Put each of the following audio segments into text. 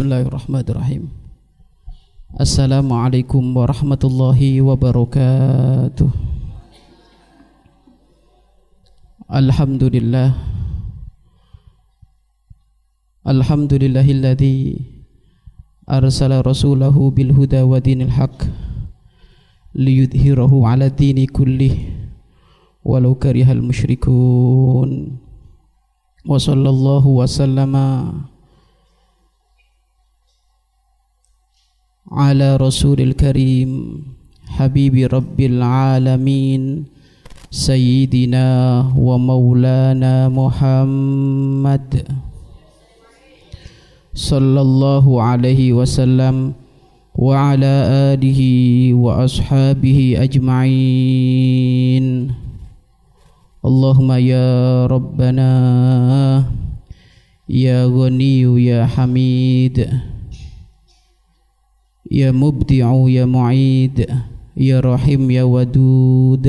Bismillahirrahmanirrahim Assalamualaikum warahmatullahi wabarakatuh Alhamdulillah Alhamdulillahilladzi arsala rasulahu bil huda wa dinil haq liyudhhirahu ala dini kullih walau karihal musyrikun wa sallallahu wa sallama على رسول الكريم حبيب رب العالمين سيدنا ومولانا محمد صلى الله عليه وسلم وعلى آله وأصحابه أجمعين. اللهم يا ربنا يا غني يا حميد يا مبدع يا معيد يا رحيم يا ودود.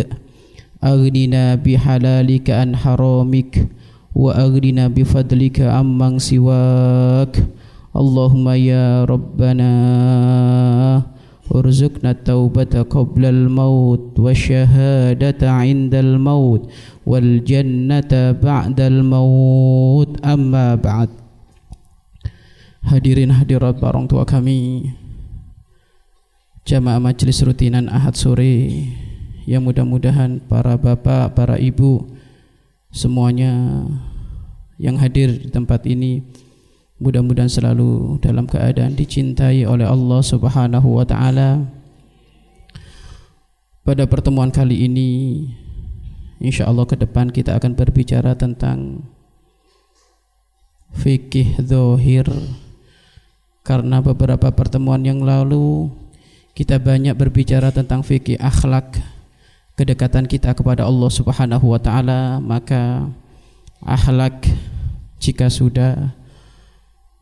أغننا بحلالك عن حرامك وأغننا بفضلك عمن سواك. اللهم يا ربنا ارزقنا التوبة قبل الموت والشهادة عند الموت والجنة بعد الموت. أما بعد. Hadirin hadirat orang tua kami jamaah majelis rutinan Ahad sore yang mudah-mudahan para bapak, para ibu semuanya yang hadir di tempat ini mudah-mudahan selalu dalam keadaan dicintai oleh Allah Subhanahu wa taala. Pada pertemuan kali ini insya Allah ke depan kita akan berbicara tentang fikih zahir karena beberapa pertemuan yang lalu kita banyak berbicara tentang fikih akhlak kedekatan kita kepada Allah Subhanahu wa taala maka akhlak jika sudah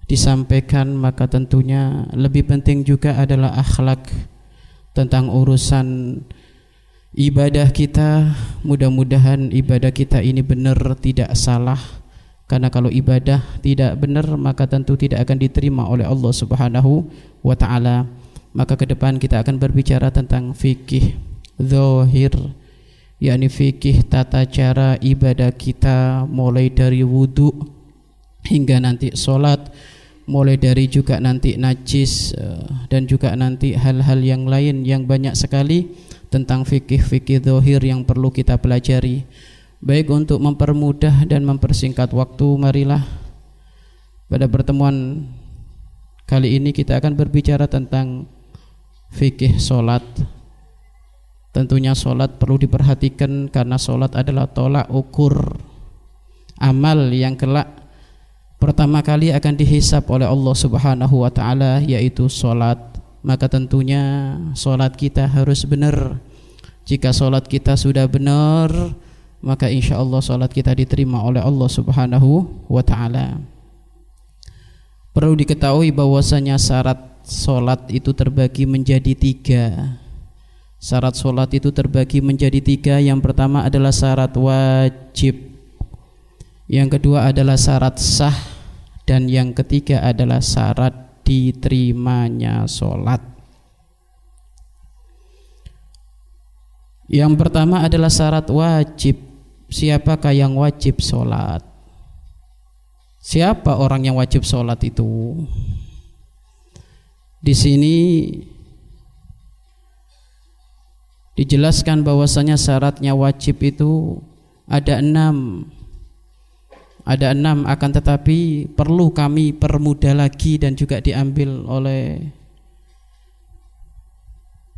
disampaikan maka tentunya lebih penting juga adalah akhlak tentang urusan ibadah kita. Mudah-mudahan ibadah kita ini benar tidak salah. Karena kalau ibadah tidak benar maka tentu tidak akan diterima oleh Allah Subhanahu wa taala maka ke depan kita akan berbicara tentang fikih zahir yakni fikih tata cara ibadah kita mulai dari wudhu hingga nanti solat mulai dari juga nanti najis eh, dan juga nanti hal-hal yang lain yang banyak sekali tentang fikih-fikih zahir yang perlu kita pelajari. Baik untuk mempermudah dan mempersingkat waktu marilah pada pertemuan kali ini kita akan berbicara tentang fikih solat tentunya solat perlu diperhatikan karena solat adalah tolak ukur amal yang kelak pertama kali akan dihisap oleh Allah Subhanahu wa taala yaitu solat maka tentunya solat kita harus benar. Jika solat kita sudah benar maka insya Allah solat kita diterima oleh Allah Subhanahu wa taala. Perlu diketahui bahwasanya syarat Solat itu terbagi menjadi tiga. Syarat solat itu terbagi menjadi tiga. Yang pertama adalah syarat wajib. Yang kedua adalah syarat sah. Dan yang ketiga adalah syarat diterimanya solat Yang pertama adalah syarat wajib. Siapakah yang wajib solat Siapa orang yang wajib solat itu di sini dijelaskan bahwasanya syaratnya wajib itu ada enam. Ada enam akan tetapi perlu kami permudah lagi dan juga diambil oleh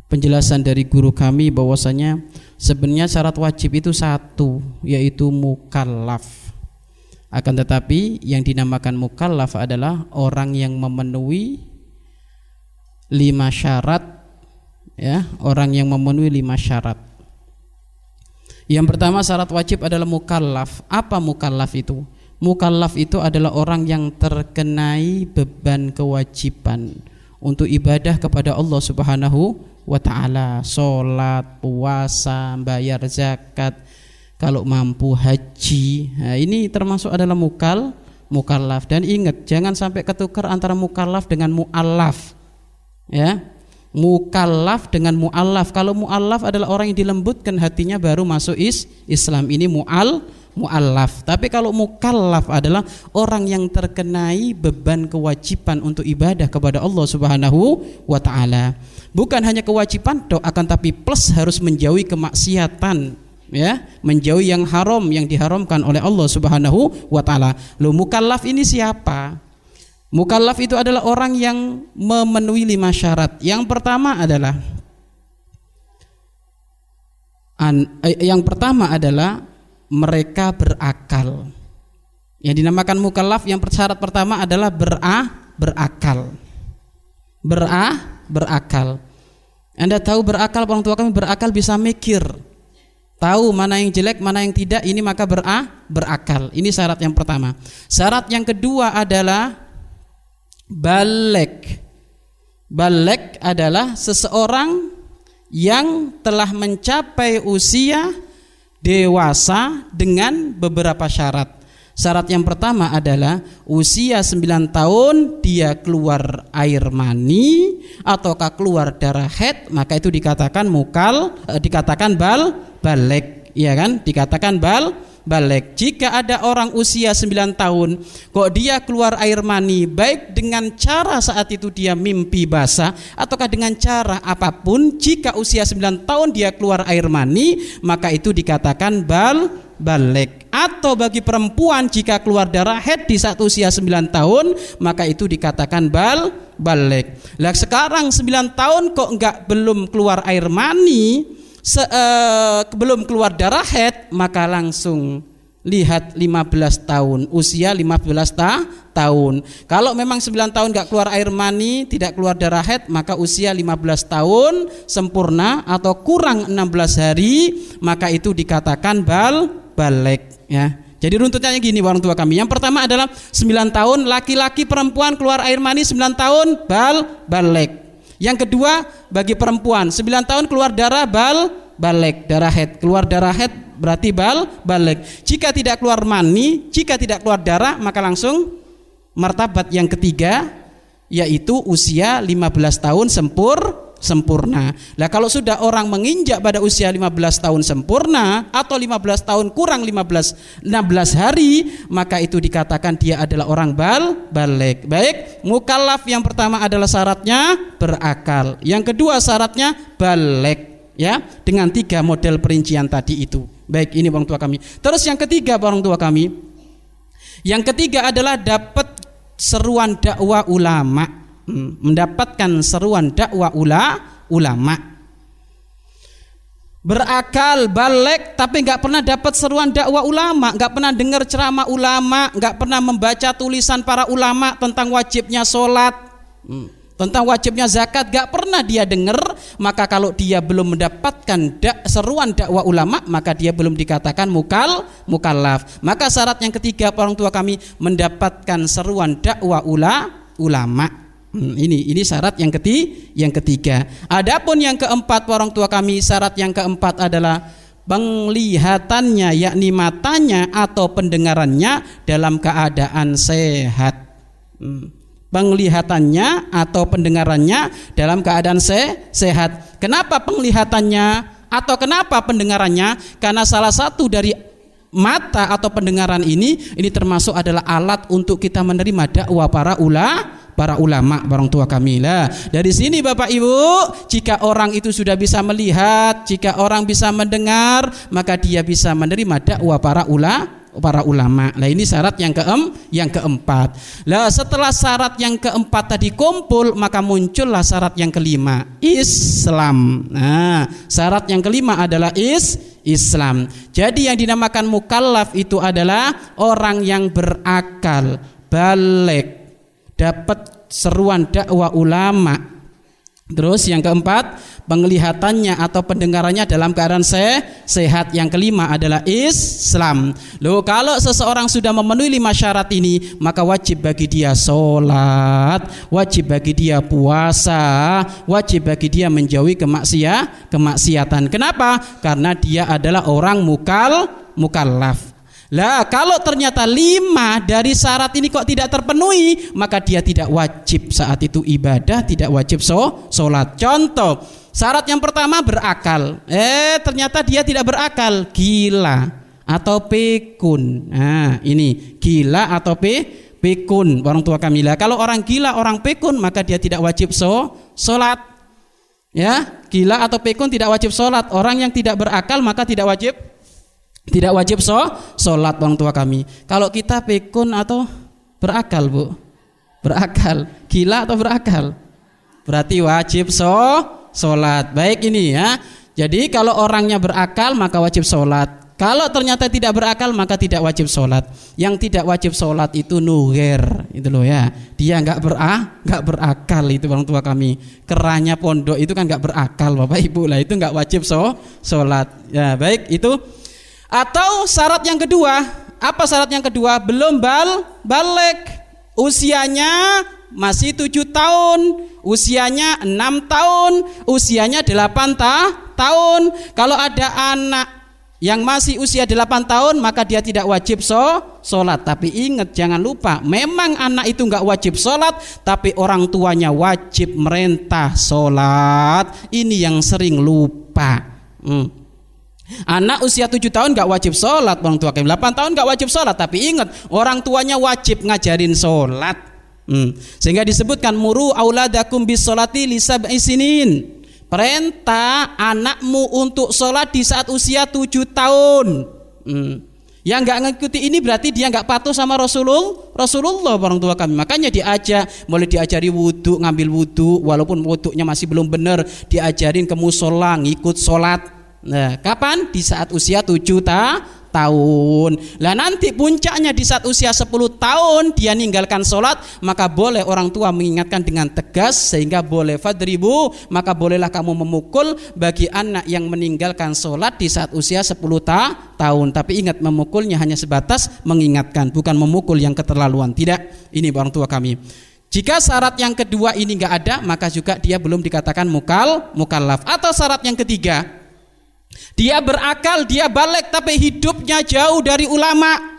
penjelasan dari guru kami bahwasanya sebenarnya syarat wajib itu satu yaitu mukallaf. Akan tetapi yang dinamakan mukallaf adalah orang yang memenuhi lima syarat ya orang yang memenuhi lima syarat. Yang pertama syarat wajib adalah mukallaf. Apa mukallaf itu? Mukallaf itu adalah orang yang terkenai beban kewajiban untuk ibadah kepada Allah Subhanahu wa taala. Salat puasa bayar zakat kalau mampu haji. Nah, ini termasuk adalah mukal mukallaf. Dan ingat jangan sampai ketukar antara mukallaf dengan muallaf ya. Mukallaf dengan muallaf. Kalau muallaf adalah orang yang dilembutkan hatinya baru masuk is Islam. Ini mual muallaf. Tapi kalau mukallaf adalah orang yang terkenai beban kewajiban untuk ibadah kepada Allah Subhanahu wa taala. Bukan hanya kewajiban toh akan tapi plus harus menjauhi kemaksiatan ya. Menjauhi yang haram yang diharamkan oleh Allah Subhanahu wa taala. Lo mukallaf ini siapa? Mukallaf itu adalah orang yang memenuhi lima syarat. Yang pertama adalah an, eh, yang pertama adalah mereka berakal. Yang dinamakan mukallaf yang syarat pertama adalah berah berakal. Berah berakal. Anda tahu berakal orang tua kami berakal bisa mikir tahu mana yang jelek, mana yang tidak, ini maka berah, berakal. Ini syarat yang pertama. Syarat yang kedua adalah balik. Balik adalah seseorang yang telah mencapai usia dewasa dengan beberapa syarat. Syarat yang pertama adalah usia 9 tahun dia keluar air mani ataukah keluar darah head maka itu dikatakan mukal eh, dikatakan bal balik ya kan dikatakan bal balik jika ada orang usia 9 tahun kok dia keluar air mani baik dengan cara saat itu dia mimpi basah ataukah dengan cara apa pun jika usia 9 tahun dia keluar air mani maka itu dikatakan bal balik atau bagi perempuan jika keluar darah head di saat usia 9 tahun maka itu dikatakan bal balik. Lah sekarang 9 tahun kok enggak belum keluar air mani se, uh, belum keluar darah head maka langsung lihat 15 tahun usia 15 ta tahun kalau memang 9 tahun enggak keluar air mani tidak keluar darah head maka usia 15 tahun sempurna atau kurang 16 hari maka itu dikatakan bal balik ya. Jadi runtutannya gini orang tua kami. Yang pertama adalah 9 tahun laki-laki perempuan keluar air mani 9 tahun bal balik. Yang kedua bagi perempuan 9 tahun keluar darah bal balik darah head keluar darah head berarti bal balik. Jika tidak keluar mani, jika tidak keluar darah maka langsung martabat yang ketiga yaitu usia 15 tahun sempur sempurna. Lah kalau sudah orang menginjak pada usia 15 tahun sempurna atau 15 tahun kurang 15 16 hari, maka itu dikatakan dia adalah orang bal balik. Baik, mukallaf yang pertama adalah syaratnya berakal. Yang kedua syaratnya balik ya dengan tiga model perincian tadi itu. Baik, ini orang tua kami. Terus yang ketiga orang tua kami. Yang ketiga adalah dapat seruan dakwah ulama mendapatkan seruan dakwah ula, ulama. Berakal balik tapi nggak pernah dapat seruan dakwah ulama. Nggak pernah dengar ceramah ulama nggak pernah membaca tulisan para ulama tentang wajibnya sholat. Hmm, tentang wajibnya zakat nggak pernah dia dengar. Maka kalau dia belum mendapatkan seruan dakwah ulama maka dia belum dikatakan mukal mukallaf. Maka syarat yang ketiga orang tua kami mendapatkan seruan dakwah ula, ulama Hmm, ini ini syarat yang ketiga, yang ketiga. Adapun yang keempat orang tua kami syarat yang keempat adalah penglihatannya yakni matanya atau pendengarannya dalam keadaan sehat. Hmm. Penglihatannya atau pendengarannya dalam keadaan se sehat. Kenapa penglihatannya atau kenapa pendengarannya? Karena salah satu dari mata atau pendengaran ini ini termasuk adalah alat untuk kita menerima dakwah para ulama para ulama orang tua kami lah. Dari sini Bapak Ibu, jika orang itu sudah bisa melihat, jika orang bisa mendengar, maka dia bisa menerima dakwah para ulama para ulama. Nah ini syarat yang keem, yang keempat. Lah setelah syarat yang keempat tadi kumpul, maka muncullah syarat yang kelima, Islam. Nah, syarat yang kelima adalah is Islam. Jadi yang dinamakan mukallaf itu adalah orang yang berakal, balik, dapat seruan dakwah ulama. Terus yang keempat, penglihatannya atau pendengarannya dalam keadaan se sehat. Yang kelima adalah Islam. Loh, kalau seseorang sudah memenuhi lima syarat ini, maka wajib bagi dia sholat, wajib bagi dia puasa, wajib bagi dia menjauhi kemaksiat, kemaksiatan. Kenapa? Karena dia adalah orang mukal, mukallaf. Lah kalau ternyata lima dari syarat ini kok tidak terpenuhi, maka dia tidak wajib saat itu ibadah, tidak wajib so, sholat. Contoh, syarat yang pertama berakal. Eh ternyata dia tidak berakal, gila atau pekun. Nah ini gila atau pe, pekun orang tua kami lah. Kalau orang gila, orang pekun maka dia tidak wajib so, sholat. Ya, gila atau pekun tidak wajib sholat. Orang yang tidak berakal maka tidak wajib tidak wajib so, sholat orang tua kami. Kalau kita pikun atau berakal bu, berakal, gila atau berakal, berarti wajib so, sholat. Baik ini ya. Jadi kalau orangnya berakal maka wajib sholat. Kalau ternyata tidak berakal maka tidak wajib sholat. Yang tidak wajib sholat itu nuger, itu loh ya. Dia nggak berah, nggak berakal itu orang tua kami. Keranya pondok itu kan nggak berakal, bapak ibu lah itu nggak wajib so sholat. Ya baik itu atau syarat yang kedua, apa syarat yang kedua? Belum bal balik. Usianya masih tujuh tahun, usianya enam tahun, usianya delapan ta tahun. Kalau ada anak yang masih usia delapan tahun maka dia tidak wajib so, sholat tapi ingat jangan lupa memang anak itu nggak wajib sholat tapi orang tuanya wajib merintah sholat ini yang sering lupa hmm. Anak usia 7 tahun gak wajib sholat. Orang tua 8 tahun gak wajib sholat. Tapi ingat orang tuanya wajib ngajarin sholat. Hmm. Sehingga disebutkan Muru auladakum bis sholati lisab'i sinin. Perintah anakmu untuk sholat di saat usia 7 tahun. Hmm. Yang nggak ngikuti ini berarti dia nggak patuh sama Rasulullah, Rasulullah orang tua kami. Makanya diajak, mulai diajari wudhu, ngambil wudhu, walaupun wudhunya masih belum benar, diajarin ke musola, ngikut sholat, Nah, kapan? Di saat usia 7 ta tahun. Lah nanti puncaknya di saat usia 10 tahun dia ninggalkan sholat, maka boleh orang tua mengingatkan dengan tegas sehingga boleh fadribu, maka bolehlah kamu memukul bagi anak yang meninggalkan sholat di saat usia 10 ta tahun. Tapi ingat memukulnya hanya sebatas mengingatkan, bukan memukul yang keterlaluan. Tidak, ini orang tua kami. Jika syarat yang kedua ini enggak ada, maka juga dia belum dikatakan mukal, mukallaf. Atau syarat yang ketiga, dia berakal, dia balik tapi hidupnya jauh dari ulama.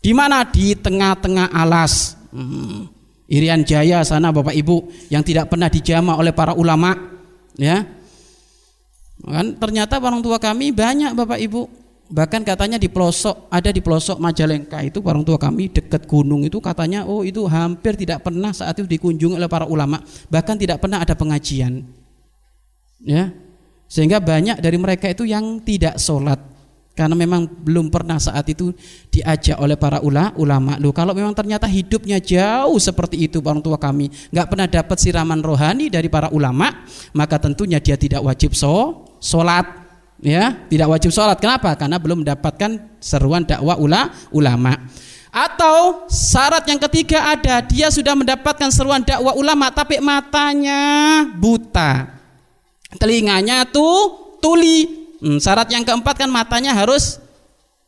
Di mana? Di tengah-tengah alas. Hmm. Irian Jaya sana Bapak Ibu yang tidak pernah dijama oleh para ulama, ya. Kan ternyata orang tua kami banyak Bapak Ibu. Bahkan katanya di pelosok ada di pelosok Majalengka itu orang tua kami dekat gunung itu katanya oh itu hampir tidak pernah saat itu dikunjungi oleh para ulama, bahkan tidak pernah ada pengajian. Ya, sehingga banyak dari mereka itu yang tidak sholat karena memang belum pernah saat itu diajak oleh para ula, ulama. Lu kalau memang ternyata hidupnya jauh seperti itu orang tua kami, nggak pernah dapat siraman rohani dari para ulama, maka tentunya dia tidak wajib sholat, ya, tidak wajib sholat. Kenapa? Karena belum mendapatkan seruan dakwah ula, ulama. Atau syarat yang ketiga ada dia sudah mendapatkan seruan dakwah ulama tapi matanya buta telinganya tuh tuli. Hmm, syarat yang keempat kan matanya harus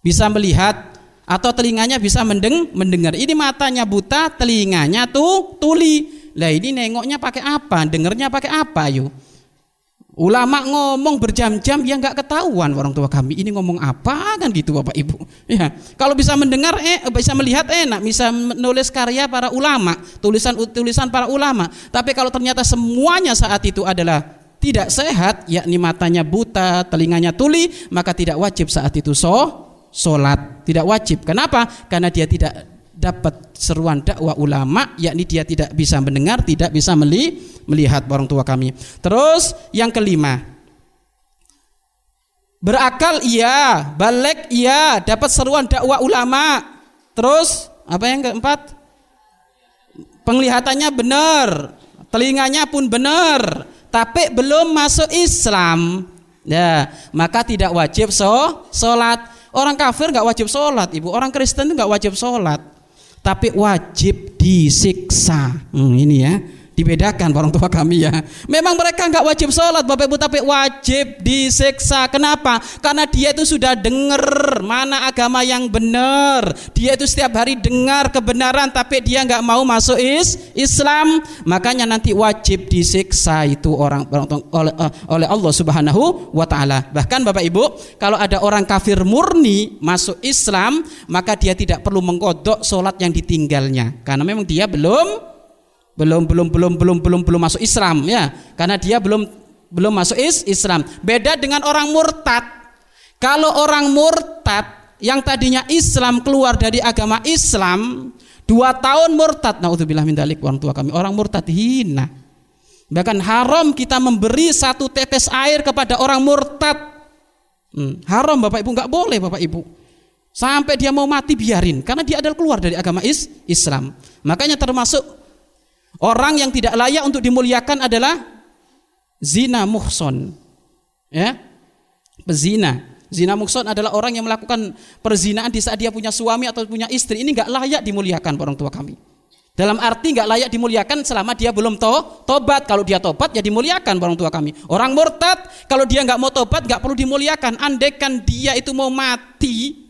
bisa melihat atau telinganya bisa mendeng mendengar. Ini matanya buta, telinganya tuh tuli. Lah ini nengoknya pakai apa? Dengernya pakai apa yuk? Ulama ngomong berjam-jam ya nggak ketahuan orang tua kami ini ngomong apa kan gitu Bapak Ibu. Ya, kalau bisa mendengar eh bisa melihat enak, bisa menulis karya para ulama, tulisan-tulisan para ulama. Tapi kalau ternyata semuanya saat itu adalah tidak sehat yakni matanya buta, telinganya tuli, maka tidak wajib saat itu so solat. Tidak wajib. Kenapa? Karena dia tidak dapat seruan dakwah ulama yakni dia tidak bisa mendengar, tidak bisa meli, melihat orang tua kami. Terus yang kelima, berakal iya, balik iya, dapat seruan dakwah ulama. Terus apa yang keempat? Penglihatannya benar, telinganya pun benar, tapi belum masuk Islam, ya maka tidak wajib so sholat. Orang kafir nggak wajib sholat, ibu. Orang Kristen nggak wajib sholat, tapi wajib disiksa. Hmm, ini ya, dibedakan orang tua kami ya. Memang mereka nggak wajib sholat Bapak Ibu tapi wajib disiksa. Kenapa? Karena dia itu sudah dengar mana agama yang benar. Dia itu setiap hari dengar kebenaran tapi dia nggak mau masuk is Islam. Makanya nanti wajib disiksa itu orang, oleh, eh, oleh Allah Subhanahu wa taala. Bahkan Bapak Ibu, kalau ada orang kafir murni masuk Islam, maka dia tidak perlu mengkodok sholat yang ditinggalnya karena memang dia belum belum belum belum belum belum belum masuk Islam ya. Karena dia belum belum masuk is Islam. Beda dengan orang murtad. Kalau orang murtad yang tadinya Islam keluar dari agama Islam dua tahun murtad. Naudzubillah min dalik orang tua kami. Orang murtad hina. Bahkan haram kita memberi satu tetes air kepada orang murtad. Hmm, haram bapak ibu. Nggak boleh bapak ibu. Sampai dia mau mati biarin. Karena dia adalah keluar dari agama is Islam. Makanya termasuk Orang yang tidak layak untuk dimuliakan adalah zina muhson. Ya. Pezina. Zina muhson adalah orang yang melakukan perzinaan di saat dia punya suami atau punya istri. Ini nggak layak dimuliakan orang tua kami. Dalam arti nggak layak dimuliakan selama dia belum to, tobat. Kalau dia tobat ya dimuliakan orang tua kami. Orang murtad kalau dia nggak mau tobat nggak perlu dimuliakan. Andaikan dia itu mau mati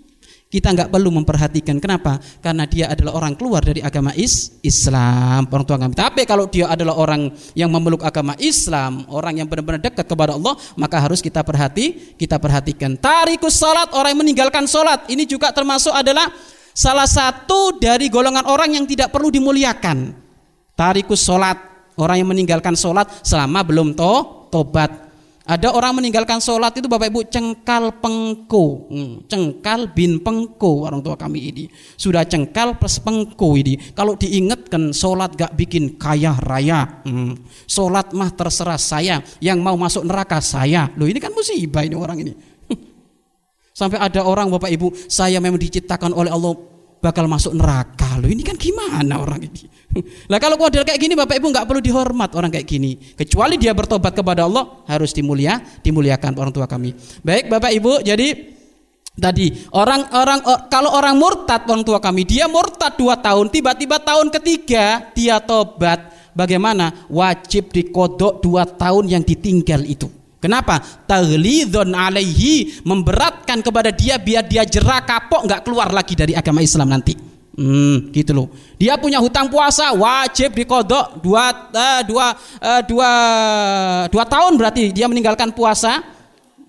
kita nggak perlu memperhatikan kenapa? Karena dia adalah orang keluar dari agama is Islam, orang tua kami. Tapi kalau dia adalah orang yang memeluk agama Islam, orang yang benar-benar dekat kepada Allah, maka harus kita perhati, kita perhatikan. Tarikus salat, orang yang meninggalkan salat, ini juga termasuk adalah salah satu dari golongan orang yang tidak perlu dimuliakan. Tarikus salat, orang yang meninggalkan salat selama belum to, tobat. Ada orang meninggalkan sholat itu Bapak Ibu cengkal pengko, hmm, cengkal bin pengko orang tua kami ini. Sudah cengkal plus pengko ini. Kalau diingatkan sholat gak bikin kaya raya. Hmm, sholat mah terserah saya, yang mau masuk neraka saya. Loh ini kan musibah ini orang ini. Sampai ada orang Bapak Ibu, saya memang diciptakan oleh Allah bakal masuk neraka. Loh ini kan gimana orang ini? Lah kalau model kayak gini Bapak Ibu nggak perlu dihormat orang kayak gini. Kecuali dia bertobat kepada Allah harus dimulia, dimuliakan orang tua kami. Baik Bapak Ibu, jadi tadi orang-orang kalau orang murtad orang tua kami dia murtad dua tahun tiba-tiba tahun ketiga dia tobat bagaimana wajib dikodok dua tahun yang ditinggal itu Kenapa? Taglidun alaihi memberatkan kepada dia biar dia jerah kapok nggak keluar lagi dari agama Islam nanti. Hmm, gitu loh. Dia punya hutang puasa wajib dikodok dua, uh, dua, uh, dua, dua tahun berarti dia meninggalkan puasa.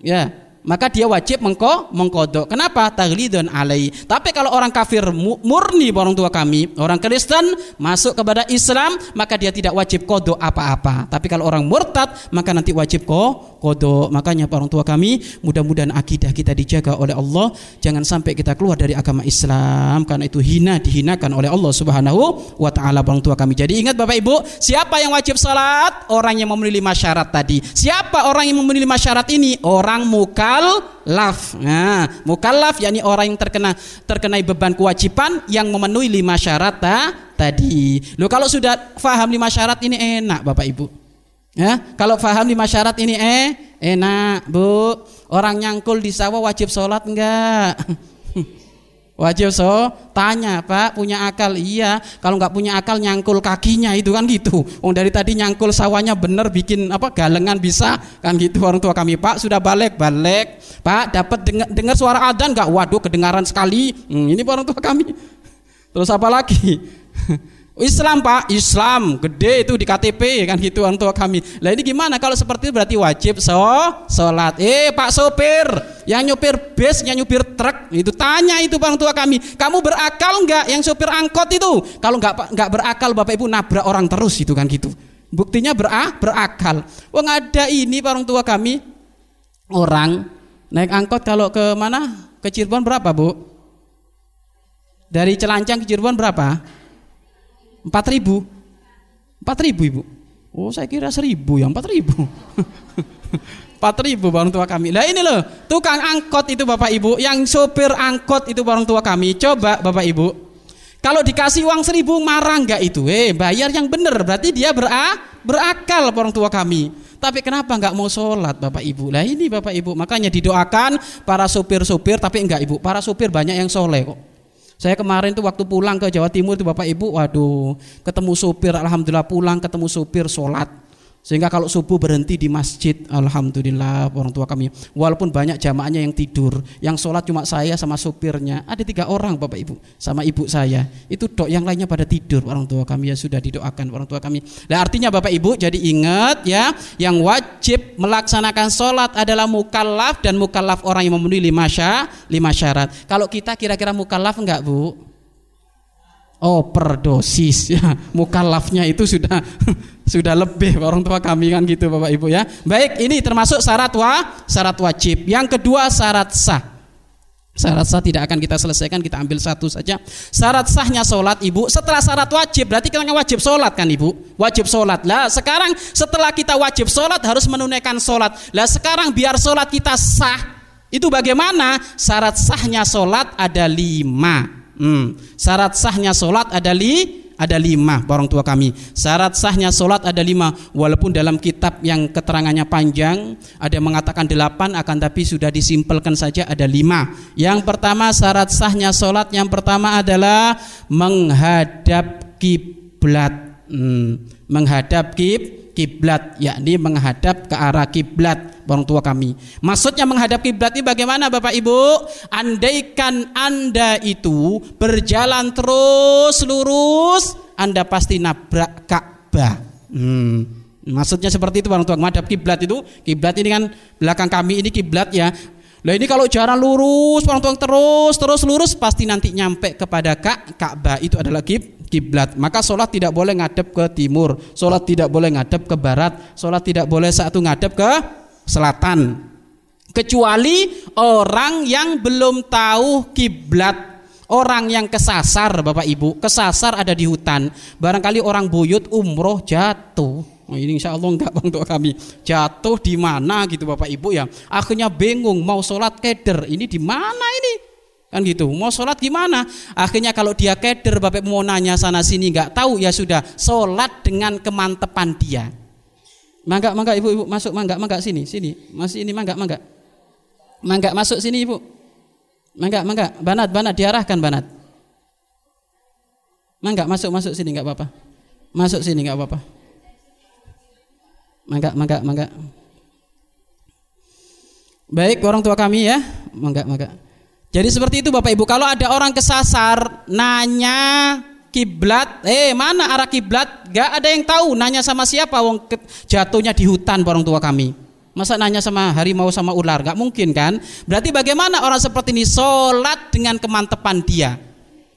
Ya, maka dia wajib mengko mengkodok. Kenapa? Taglidun alai. Tapi kalau orang kafir murni orang tua kami, orang Kristen masuk kepada Islam, maka dia tidak wajib kodok apa-apa. Tapi kalau orang murtad, maka nanti wajib ko kodok. Makanya orang tua kami, mudah-mudahan akidah kita dijaga oleh Allah. Jangan sampai kita keluar dari agama Islam karena itu hina dihinakan oleh Allah Subhanahu wa taala orang tua kami. Jadi ingat Bapak Ibu, siapa yang wajib salat? Orang yang memenuhi lima syarat tadi. Siapa orang yang memenuhi lima syarat ini? Orang muka mukallaf. Nah, mukallaf yakni orang yang terkena terkenai beban kewajiban yang memenuhi lima syarat ta, tadi. Loh kalau sudah faham lima syarat ini enak Bapak Ibu. Ya, kalau faham lima syarat ini eh enak, Bu. Orang nyangkul di sawah wajib sholat enggak? Wajib so tanya Pak punya akal? Iya. Kalau nggak punya akal nyangkul kakinya. Itu kan gitu. Oh dari tadi nyangkul sawahnya bener bikin apa galengan bisa. Kan gitu orang tua kami. Pak sudah balik balik. Pak dapat dengar, dengar suara adzan nggak? Waduh kedengaran sekali. Hmm, ini orang tua kami. Terus apa lagi Islam pak, Islam gede itu di KTP kan gitu orang tua kami. Lah ini gimana kalau seperti itu berarti wajib so sholat. Eh pak sopir, yang nyopir bus, yang nyopir truk itu tanya itu orang tua kami. Kamu berakal nggak yang sopir angkot itu? Kalau nggak nggak berakal bapak ibu nabrak orang terus itu kan gitu. Buktinya berak berakal. Wah ada ini orang tua kami orang naik angkot kalau ke mana? Ke Cirebon berapa bu? Dari Celancang ke Cirebon berapa? Empat ribu? Empat ribu ibu? Oh saya kira seribu ya empat ribu. Empat ribu orang tua kami. Lah ini loh tukang angkot itu bapak ibu, yang sopir angkot itu orang tua kami. Coba bapak ibu, kalau dikasih uang seribu marah nggak itu? Eh bayar yang benar berarti dia berak berakal orang tua kami. Tapi kenapa nggak mau sholat bapak ibu? Lah ini bapak ibu makanya didoakan para sopir-sopir tapi enggak ibu. Para sopir banyak yang soleh kok Saya kemarin tuh waktu pulang ke Jawa Timur tuh Bapak Ibu, waduh, ketemu supir, alhamdulillah pulang ketemu supir sholat. Sehingga kalau subuh berhenti di masjid, alhamdulillah orang tua kami. Walaupun banyak jamaahnya yang tidur, yang sholat cuma saya sama supirnya. Ada tiga orang bapak ibu sama ibu saya. Itu dok yang lainnya pada tidur orang tua kami ya sudah didoakan orang tua kami. Nah artinya bapak ibu jadi ingat ya, yang wajib melaksanakan sholat adalah mukallaf dan mukallaf orang yang memenuhi lima, syar, lima syarat. Kalau kita kira-kira mukallaf enggak bu? Perdosis ya mukallafnya itu sudah sudah lebih orang tua kami kan gitu Bapak Ibu ya. Baik, ini termasuk syarat wa syarat wajib. Yang kedua syarat sah. Syarat sah tidak akan kita selesaikan, kita ambil satu saja. Syarat sahnya sholat ibu, setelah syarat wajib, berarti kita wajib sholat kan ibu? Wajib sholat. Lah sekarang setelah kita wajib sholat harus menunaikan sholat. Lah sekarang biar sholat kita sah, itu bagaimana? Syarat sahnya sholat ada lima. Hmm. Syarat sahnya sholat ada lima ada lima orang tua kami. Syarat sahnya solat ada lima. Walaupun dalam kitab yang keterangannya panjang ada yang mengatakan delapan, akan tapi sudah disimpelkan saja ada lima. Yang pertama syarat sahnya solat yang pertama adalah menghadap kiblat. Hmm, menghadap kib kiblat yakni menghadap ke arah kiblat orang tua kami. Maksudnya menghadap kiblat ini bagaimana Bapak Ibu? Andaikan Anda itu berjalan terus lurus, Anda pasti nabrak Ka'bah. Hmm. Maksudnya seperti itu orang tua menghadap kiblat itu. Kiblat ini kan belakang kami ini kiblat ya. Nah ini kalau jalan lurus, orang tua terus terus lurus pasti nanti nyampe kepada Ka'bah. Itu adalah kib kiblat. Maka sholat tidak boleh ngadep ke timur, sholat tidak boleh ngadep ke barat, sholat tidak boleh satu ngadep ke selatan. Kecuali orang yang belum tahu kiblat. Orang yang kesasar Bapak Ibu, kesasar ada di hutan. Barangkali orang buyut umroh jatuh. Oh, ini insya Allah enggak bang untuk kami jatuh di mana gitu Bapak Ibu ya. Akhirnya bingung mau sholat keder ini di mana ini? Kan gitu. Mau sholat gimana? Akhirnya kalau dia keder bapak mau nanya sana sini nggak tahu ya sudah. Sholat dengan kemantepan dia. Mangga mangga ibu ibu masuk mangga mangga sini sini. Masih ini mangga mangga mangga masuk sini ibu? Mangga mangga banat banat. Diarahkan banat. Mangga masuk masuk sini nggak apa-apa? Masuk sini nggak apa-apa? Mangga mangga mangga baik orang tua kami ya. Mangga mangga jadi seperti itu Bapak Ibu. Kalau ada orang kesasar nanya kiblat, eh mana arah kiblat? Gak ada yang tahu. Nanya sama siapa? Wong jatuhnya di hutan orang tua kami. Masa nanya sama harimau sama ular? Gak mungkin kan? Berarti bagaimana orang seperti ini sholat dengan kemantepan dia,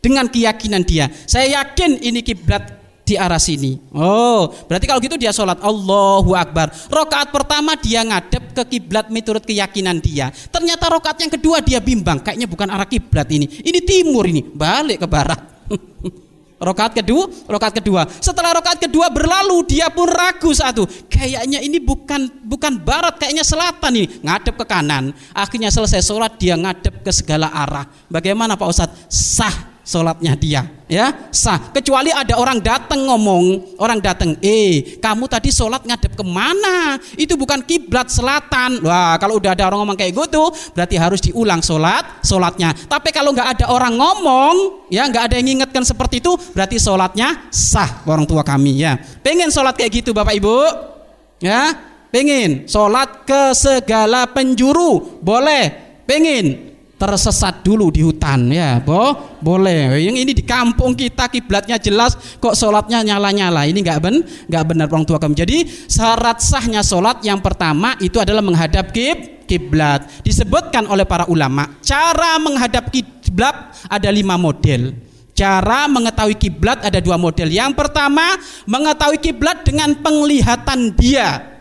dengan keyakinan dia. Saya yakin ini kiblat di arah sini. Oh, berarti kalau gitu dia sholat Allahu Akbar. Rokaat pertama dia ngadep ke kiblat menurut keyakinan dia. Ternyata rokaat yang kedua dia bimbang, kayaknya bukan arah kiblat ini. Ini timur ini, balik ke barat. rokaat kedua, rokaat kedua. Setelah rokaat kedua berlalu, dia pun ragu satu. Kayaknya ini bukan bukan barat, kayaknya selatan ini. Ngadep ke kanan. Akhirnya selesai sholat dia ngadep ke segala arah. Bagaimana Pak Ustadz? Sah sholatnya dia ya. Sah. Kecuali ada orang datang ngomong orang datang eh kamu tadi sholat ngadep ke mana? Itu bukan kiblat selatan. Wah kalau udah ada orang ngomong kayak gitu berarti harus diulang sholat sholatnya. Tapi kalau nggak ada orang ngomong ya nggak ada yang ngingetkan seperti itu berarti sholatnya sah orang tua kami ya. Pengen sholat kayak gitu bapak ibu? Ya? Pengen sholat ke segala penjuru? Boleh. Pengen tersesat dulu di hutan. Ya boh boleh. Yang ini di kampung kita kiblatnya jelas kok sholatnya nyala-nyala. Ini nggak ben nggak benar orang tua kami jadi syarat sahnya sholat yang pertama itu adalah menghadap kib kiblat. Disebutkan oleh para ulama cara menghadap kiblat ada lima model. Cara mengetahui kiblat ada dua model. Yang pertama mengetahui kiblat dengan penglihatan dia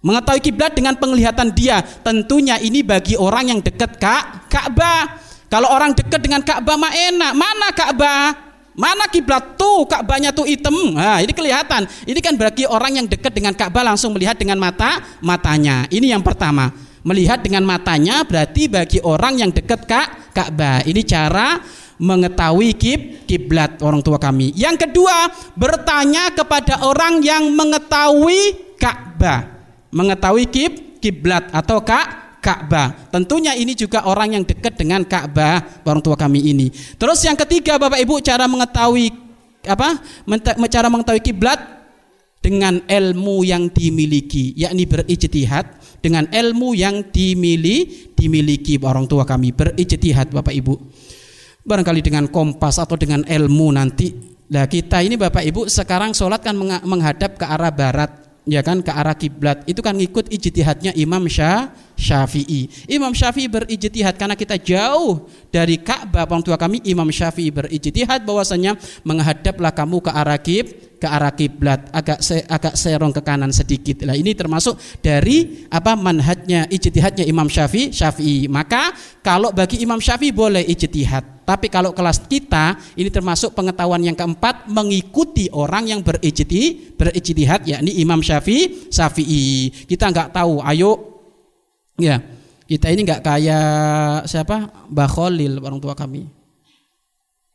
Mengetahui kiblat dengan penglihatan dia, tentunya ini bagi orang yang dekat Ka'bah. Kalau orang dekat dengan Ka'bah mah enak. Mana Ka'bah? Mana kiblat tuh Ka'bahnya tuh hitam. Nah, ini kelihatan. Ini kan bagi orang yang dekat dengan Ka'bah langsung melihat dengan mata matanya. Ini yang pertama. Melihat dengan matanya berarti bagi orang yang dekat Ka'bah. Ini cara mengetahui kib kiblat orang tua kami. Yang kedua, bertanya kepada orang yang mengetahui Ka'bah mengetahui kib kiblat atau kak Ka'bah. Tentunya ini juga orang yang dekat dengan Ka'bah orang tua kami ini. Terus yang ketiga Bapak Ibu cara mengetahui apa? Cara mengetahui kiblat dengan ilmu yang dimiliki, yakni berijtihad dengan ilmu yang dimiliki dimiliki orang tua kami berijtihad Bapak Ibu. Barangkali dengan kompas atau dengan ilmu nanti. Nah kita ini Bapak Ibu sekarang sholat kan menghadap ke arah barat ya kan ke arah kiblat. Itu kan ngikut ijtihadnya Imam Syah Syafi'i. Imam Syafi'i berijtihad karena kita jauh dari Ka'bah orang tua kami Imam Syafi'i berijtihad bahwasanya menghadaplah kamu ke arah kib ke arah kiblat agak se, agak serong ke kanan sedikit. Lah ini termasuk dari apa manhajnya ijtihadnya Imam Syafi'i Syafi'i. Maka kalau bagi Imam Syafi'i boleh ijtihad. Tapi kalau kelas kita ini termasuk pengetahuan yang keempat mengikuti orang yang berijtihad berijtihad yakni Imam Syafi'i Syafi'i. Kita nggak tahu, ayo ya kita ini nggak kayak siapa Mbah Khalil orang tua kami.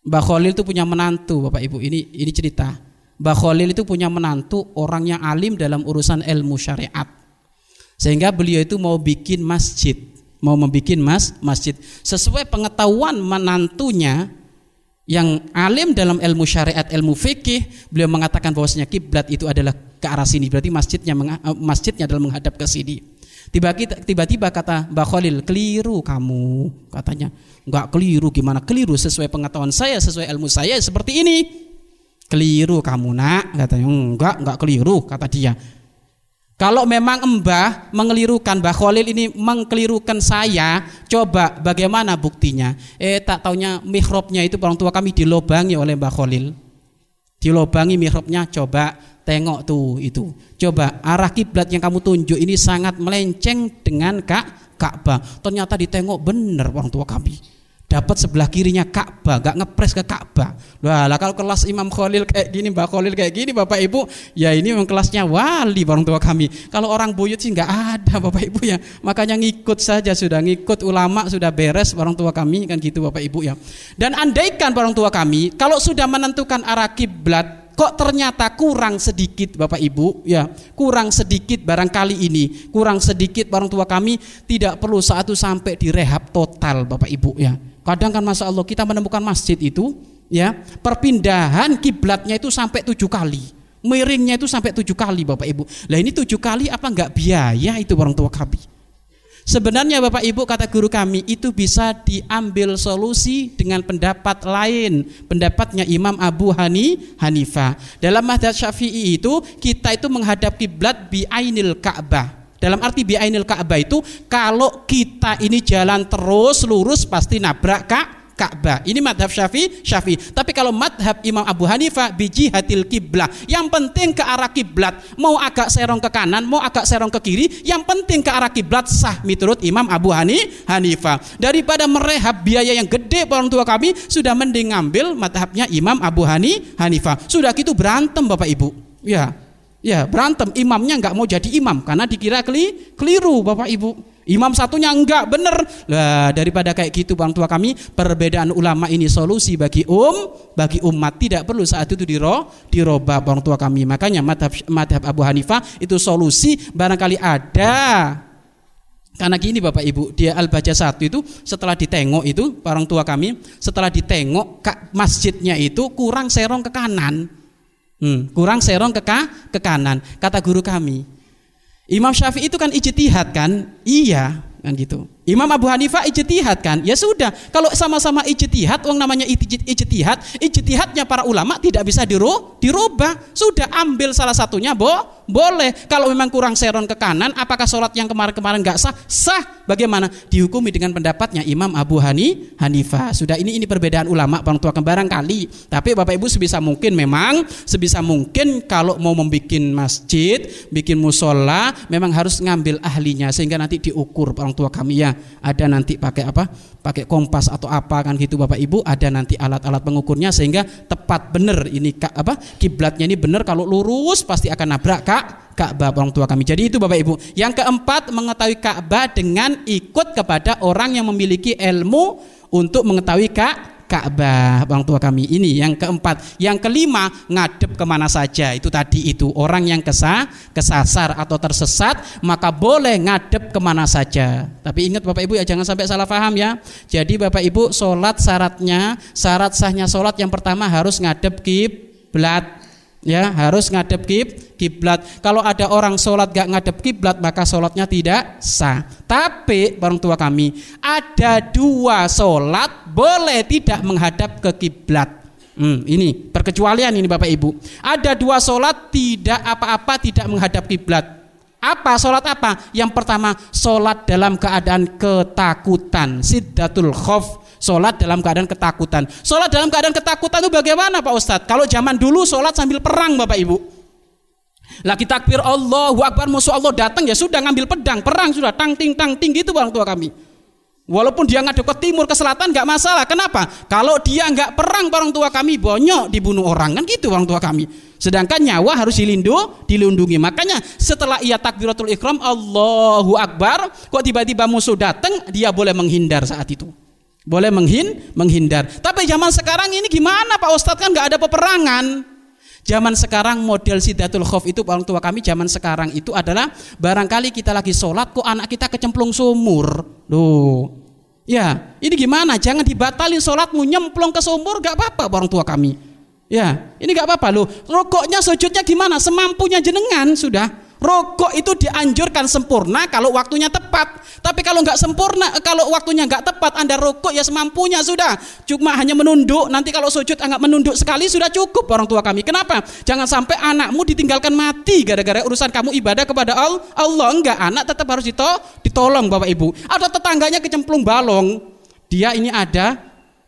Mbah Khalil itu punya menantu Bapak Ibu. Ini ini cerita. Mbah Khalil itu punya menantu orang yang alim dalam urusan ilmu syariat. Sehingga beliau itu mau bikin masjid, mau membuat mas masjid sesuai pengetahuan menantunya yang alim dalam ilmu syariat, ilmu fikih, beliau mengatakan bahwasanya kiblat itu adalah ke arah sini, berarti masjidnya eh, masjidnya adalah menghadap ke sini. Tiba-tiba kata Mbak Khalil, keliru kamu, katanya. Enggak keliru gimana? Keliru sesuai pengetahuan saya, sesuai ilmu saya seperti ini. Keliru kamu nak, katanya. Enggak, enggak keliru, kata dia. Kalau memang embah mengelirukan Mbah Khalil ini mengkelirukan saya, coba bagaimana buktinya? Eh tak taunya mihrabnya itu orang tua kami dilobangi oleh Mbah Khalil. Dilobangi mihrabnya, coba tengok tuh itu. Coba arah kiblat yang kamu tunjuk ini sangat melenceng dengan Kak Ka'bah. Ternyata ditengok benar orang tua kami dapat sebelah kirinya Ka'bah, gak ngepres ke Ka'bah. Wah, lah kalau kelas Imam Khalil kayak gini, Mbak Khalil kayak gini, Bapak Ibu, ya ini memang kelasnya wali orang tua kami. Kalau orang buyut sih nggak ada Bapak Ibu ya. Makanya ngikut saja sudah ngikut ulama sudah beres orang tua kami kan gitu Bapak Ibu ya. Dan andaikan orang tua kami kalau sudah menentukan arah kiblat kok ternyata kurang sedikit Bapak Ibu ya kurang sedikit barangkali ini kurang sedikit orang tua kami tidak perlu saat itu sampai direhab total Bapak Ibu ya Kadang kan masa Allah kita menemukan masjid itu ya perpindahan kiblatnya itu sampai tujuh kali. Miringnya itu sampai tujuh kali bapak ibu. Lah ini tujuh kali apa enggak biaya itu orang tua kami? Sebenarnya bapak ibu kata guru kami itu bisa diambil solusi dengan pendapat lain. Pendapatnya Imam Abu Hani Hanifah. Dalam madhab syafi'i itu kita itu menghadap kiblat bi ainil Ka'bah dalam arti bi'ainil Ka'bah itu kalau kita ini jalan terus lurus pasti nabrak Kak Ka'bah. Ini madhab Syafi'i, Syafi'i. Tapi kalau madhab Imam Abu Hanifah biji hatil kiblah. Yang penting ke arah kiblat. Mau agak serong ke kanan, mau agak serong ke kiri. Yang penting ke arah kiblat sah menurut Imam Abu Hani, Hanifah. Daripada merehab biaya yang gede orang tua kami sudah mending ngambil madhabnya Imam Abu Hani, Hanifah. Sudah gitu berantem Bapak Ibu. Ya, Ya berantem, imamnya nggak mau jadi imam karena dikira keli, keliru Bapak Ibu. Imam satunya enggak bener. Lah daripada kayak gitu bang tua kami, perbedaan ulama ini solusi bagi um, bagi umat tidak perlu saat itu diro, dirobah bang tua kami. Makanya madhab, madhab Abu Hanifah itu solusi barangkali ada karena gini Bapak Ibu, dia al-baca satu itu setelah ditengok itu orang tua kami, setelah ditengok masjidnya itu kurang serong ke kanan. Hmm, kurang serong ke, ke kanan. Kata guru kami. Imam Syafi'i itu kan ijtihad kan? Iya, kan gitu. Imam Abu Hanifah ijtihad kan? Ya sudah, kalau sama-sama ijtihad, orang namanya ijtihad, ijtihadnya para ulama tidak bisa diru, dirubah. Sudah ambil salah satunya, bo, boleh. Kalau memang kurang seron ke kanan, apakah sholat yang kemarin-kemarin nggak sah? Sah. Bagaimana? Dihukumi dengan pendapatnya Imam Abu Hani, Hanifah. Sudah ini ini perbedaan ulama orang tua kembaran kali. Tapi Bapak Ibu sebisa mungkin memang sebisa mungkin kalau mau membuat masjid, bikin musola, memang harus ngambil ahlinya sehingga nanti diukur orang tua kami ya ada nanti pakai apa? Pakai kompas atau apa kan gitu Bapak Ibu. Ada nanti alat-alat pengukurnya sehingga tepat benar. Ini apa? Kiblatnya ini benar. Kalau lurus pasti akan nabrak kak. Ka'bah orang tua kami. Jadi itu Bapak Ibu. Yang keempat mengetahui Ka'bah dengan ikut kepada orang yang memiliki ilmu untuk mengetahui kak Ka'bah orang tua kami. Ini yang keempat. Yang kelima ngadep ke mana saja. Itu tadi itu. Orang yang kesa kesasar atau tersesat maka boleh ngadep ke mana saja. Tapi ingat bapak ibu ya jangan sampai salah paham ya. Jadi bapak ibu sholat syaratnya syarat sahnya sholat yang pertama harus ngadep kiblat ya harus ngadep kib kiblat. Kalau ada orang sholat gak ngadep kiblat maka sholatnya tidak sah. Tapi orang tua kami ada dua sholat boleh tidak menghadap ke kiblat. Hmm, ini perkecualian ini bapak ibu. Ada dua sholat tidak apa-apa tidak menghadap kiblat. Apa? Sholat apa? Yang pertama sholat dalam keadaan ketakutan sidatul khof Sholat dalam keadaan ketakutan. Sholat dalam keadaan ketakutan itu bagaimana Pak Ustadz? Kalau zaman dulu sholat sambil perang Bapak Ibu. Lagi takbir Allahu Akbar musuh Allah datang ya sudah ngambil pedang perang sudah tang ting tang ting gitu orang tua kami. Walaupun dia ngadep ke timur ke selatan nggak masalah. Kenapa? Kalau dia nggak perang orang tua kami bonyok dibunuh orang kan gitu orang tua kami. Sedangkan nyawa harus dilindungi, dilindungi. Makanya setelah ia takbiratul ikram Allahu Akbar, kok tiba-tiba musuh datang, dia boleh menghindar saat itu. Boleh menghin, menghindar. Tapi zaman sekarang ini gimana Pak Ustadz kan nggak ada peperangan. Zaman sekarang model sidatul khof itu orang tua kami zaman sekarang itu adalah barangkali kita lagi sholat kok anak kita kecemplung sumur. Loh. Ya, ini gimana? Jangan dibatalin sholatmu nyemplung ke sumur gak apa-apa orang tua kami. Ya, ini gak apa-apa loh. Rokoknya sujudnya gimana? Semampunya jenengan sudah. Rokok itu dianjurkan sempurna kalau waktunya tepat. Tapi kalau nggak sempurna, kalau waktunya nggak tepat, anda rokok ya semampunya sudah. Cuma hanya menunduk. Nanti kalau sujud nggak menunduk sekali sudah cukup orang tua kami. Kenapa? Jangan sampai anakmu ditinggalkan mati gara-gara urusan kamu ibadah kepada Allah. Enggak, anak tetap harus ditolong bapak ibu. Ada tetangganya kecemplung balong. Dia ini ada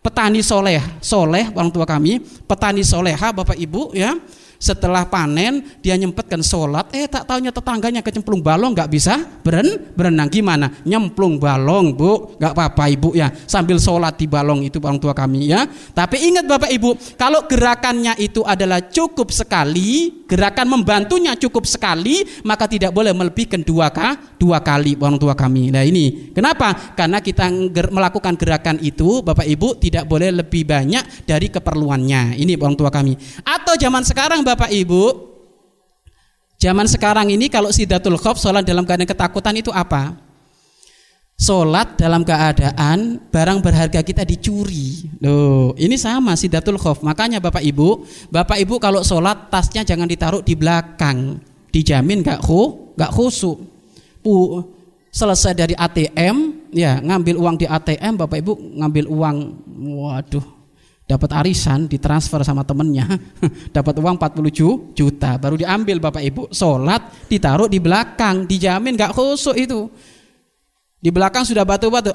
petani soleh, soleh orang tua kami, petani soleha bapak ibu ya setelah panen dia nyempetkan sholat. Eh tak tahunya tetangganya kecemplung balong nggak bisa beren berenang. Gimana? Nyemplung balong bu. Nggak apa-apa ibu ya. Sambil sholat di balong itu orang tua kami ya. Tapi ingat bapak ibu kalau gerakannya itu adalah cukup sekali gerakan membantunya cukup sekali maka tidak boleh melebihkan dua, ka, dua kali orang tua kami. Nah ini. Kenapa? Karena kita melakukan gerakan itu bapak ibu tidak boleh lebih banyak dari keperluannya. Ini orang tua kami. Atau zaman sekarang Bapak Ibu, zaman sekarang ini kalau sidatul khof sholat dalam keadaan ketakutan itu apa? Sholat dalam keadaan barang berharga kita dicuri. Loh, ini sama sidatul khof. Makanya Bapak Ibu, Bapak Ibu kalau sholat tasnya jangan ditaruh di belakang. Dijamin gak khu, gak khusuk. Pu, selesai dari ATM, ya ngambil uang di ATM, Bapak Ibu ngambil uang, waduh, dapat arisan ditransfer sama temennya. Dapat uang 40 juta. Baru diambil bapak ibu sholat ditaruh di belakang. Dijamin gak khusuk itu. Di belakang sudah batu-batu.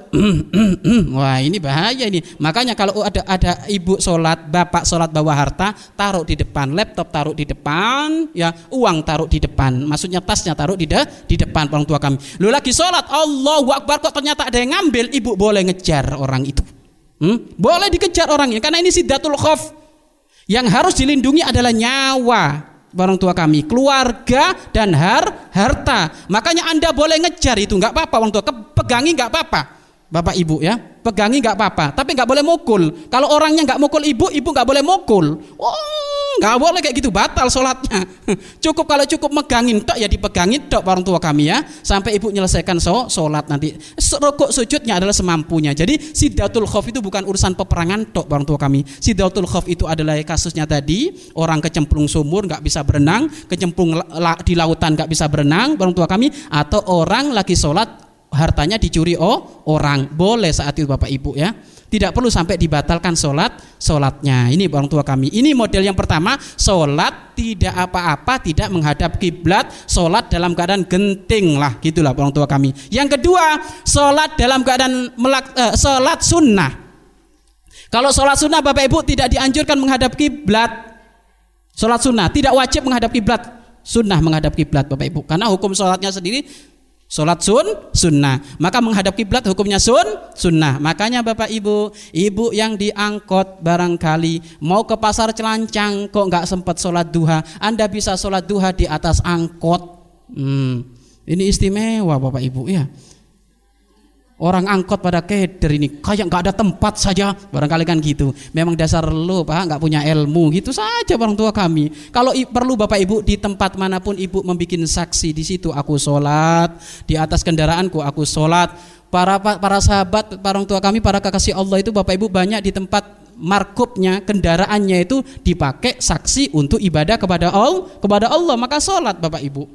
Wah ini bahaya ini. Makanya kalau ada ada ibu sholat bapak sholat bawa harta taruh di depan. Laptop taruh di depan ya. Uang taruh di depan. Maksudnya tasnya taruh di de, di depan orang tua kami. Lu lagi sholat Allah Akbar kok ternyata ada yang ngambil? Ibu boleh ngejar orang itu Hmm? Boleh dikejar orangnya karena ini sidatul khof. Yang harus dilindungi adalah nyawa orang tua kami, keluarga dan har harta. Makanya Anda boleh ngejar itu nggak apa-apa orang tua, pegangi nggak apa-apa. Bapak Ibu ya, pegangi nggak apa-apa, tapi nggak boleh mukul. Kalau orangnya nggak mukul ibu, ibu nggak boleh mukul. Oh, nggak boleh kayak gitu batal sholatnya. Cukup kalau cukup megangin tok ya dipegangin tok orang tua kami ya. Sampai ibu menyelesaikan so, sholat nanti. Rokok sujudnya adalah semampunya. Jadi sidatul khof itu bukan urusan peperangan tok orang tua kami. Sidatul khof itu adalah kasusnya tadi orang kecemplung sumur nggak bisa berenang kecemplung di lautan nggak bisa berenang orang tua kami atau orang lagi sholat hartanya dicuri oh orang. Boleh saat itu bapak ibu ya tidak perlu sampai dibatalkan sholat sholatnya. Ini orang tua kami. Ini model yang pertama sholat tidak apa-apa tidak menghadap kiblat sholat dalam keadaan genting lah gitulah orang tua kami. Yang kedua sholat dalam keadaan melak, uh, sholat sunnah. Kalau sholat sunnah bapak ibu tidak dianjurkan menghadap kiblat. Sholat sunnah tidak wajib menghadap kiblat. Sunnah menghadap kiblat bapak ibu. Karena hukum sholatnya sendiri Sholat sun, sunnah. Maka menghadap kiblat hukumnya sun, sunnah. Makanya Bapak Ibu, ibu yang diangkut barangkali mau ke pasar celancang kok nggak sempat sholat duha, Anda bisa sholat duha di atas angkot. Hmm. Ini istimewa Bapak Ibu ya. Orang angkot pada keder ini kayak nggak ada tempat saja barangkali kan gitu. Memang dasar lu pak nggak punya ilmu gitu saja orang tua kami. Kalau perlu bapak ibu di tempat mana pun ibu membuat saksi di situ aku sholat di atas kendaraanku aku sholat. Para para sahabat para orang tua kami para kekasih Allah itu bapak ibu banyak di tempat markupnya kendaraannya itu dipakai saksi untuk ibadah kepada Allah kepada Allah maka sholat bapak ibu.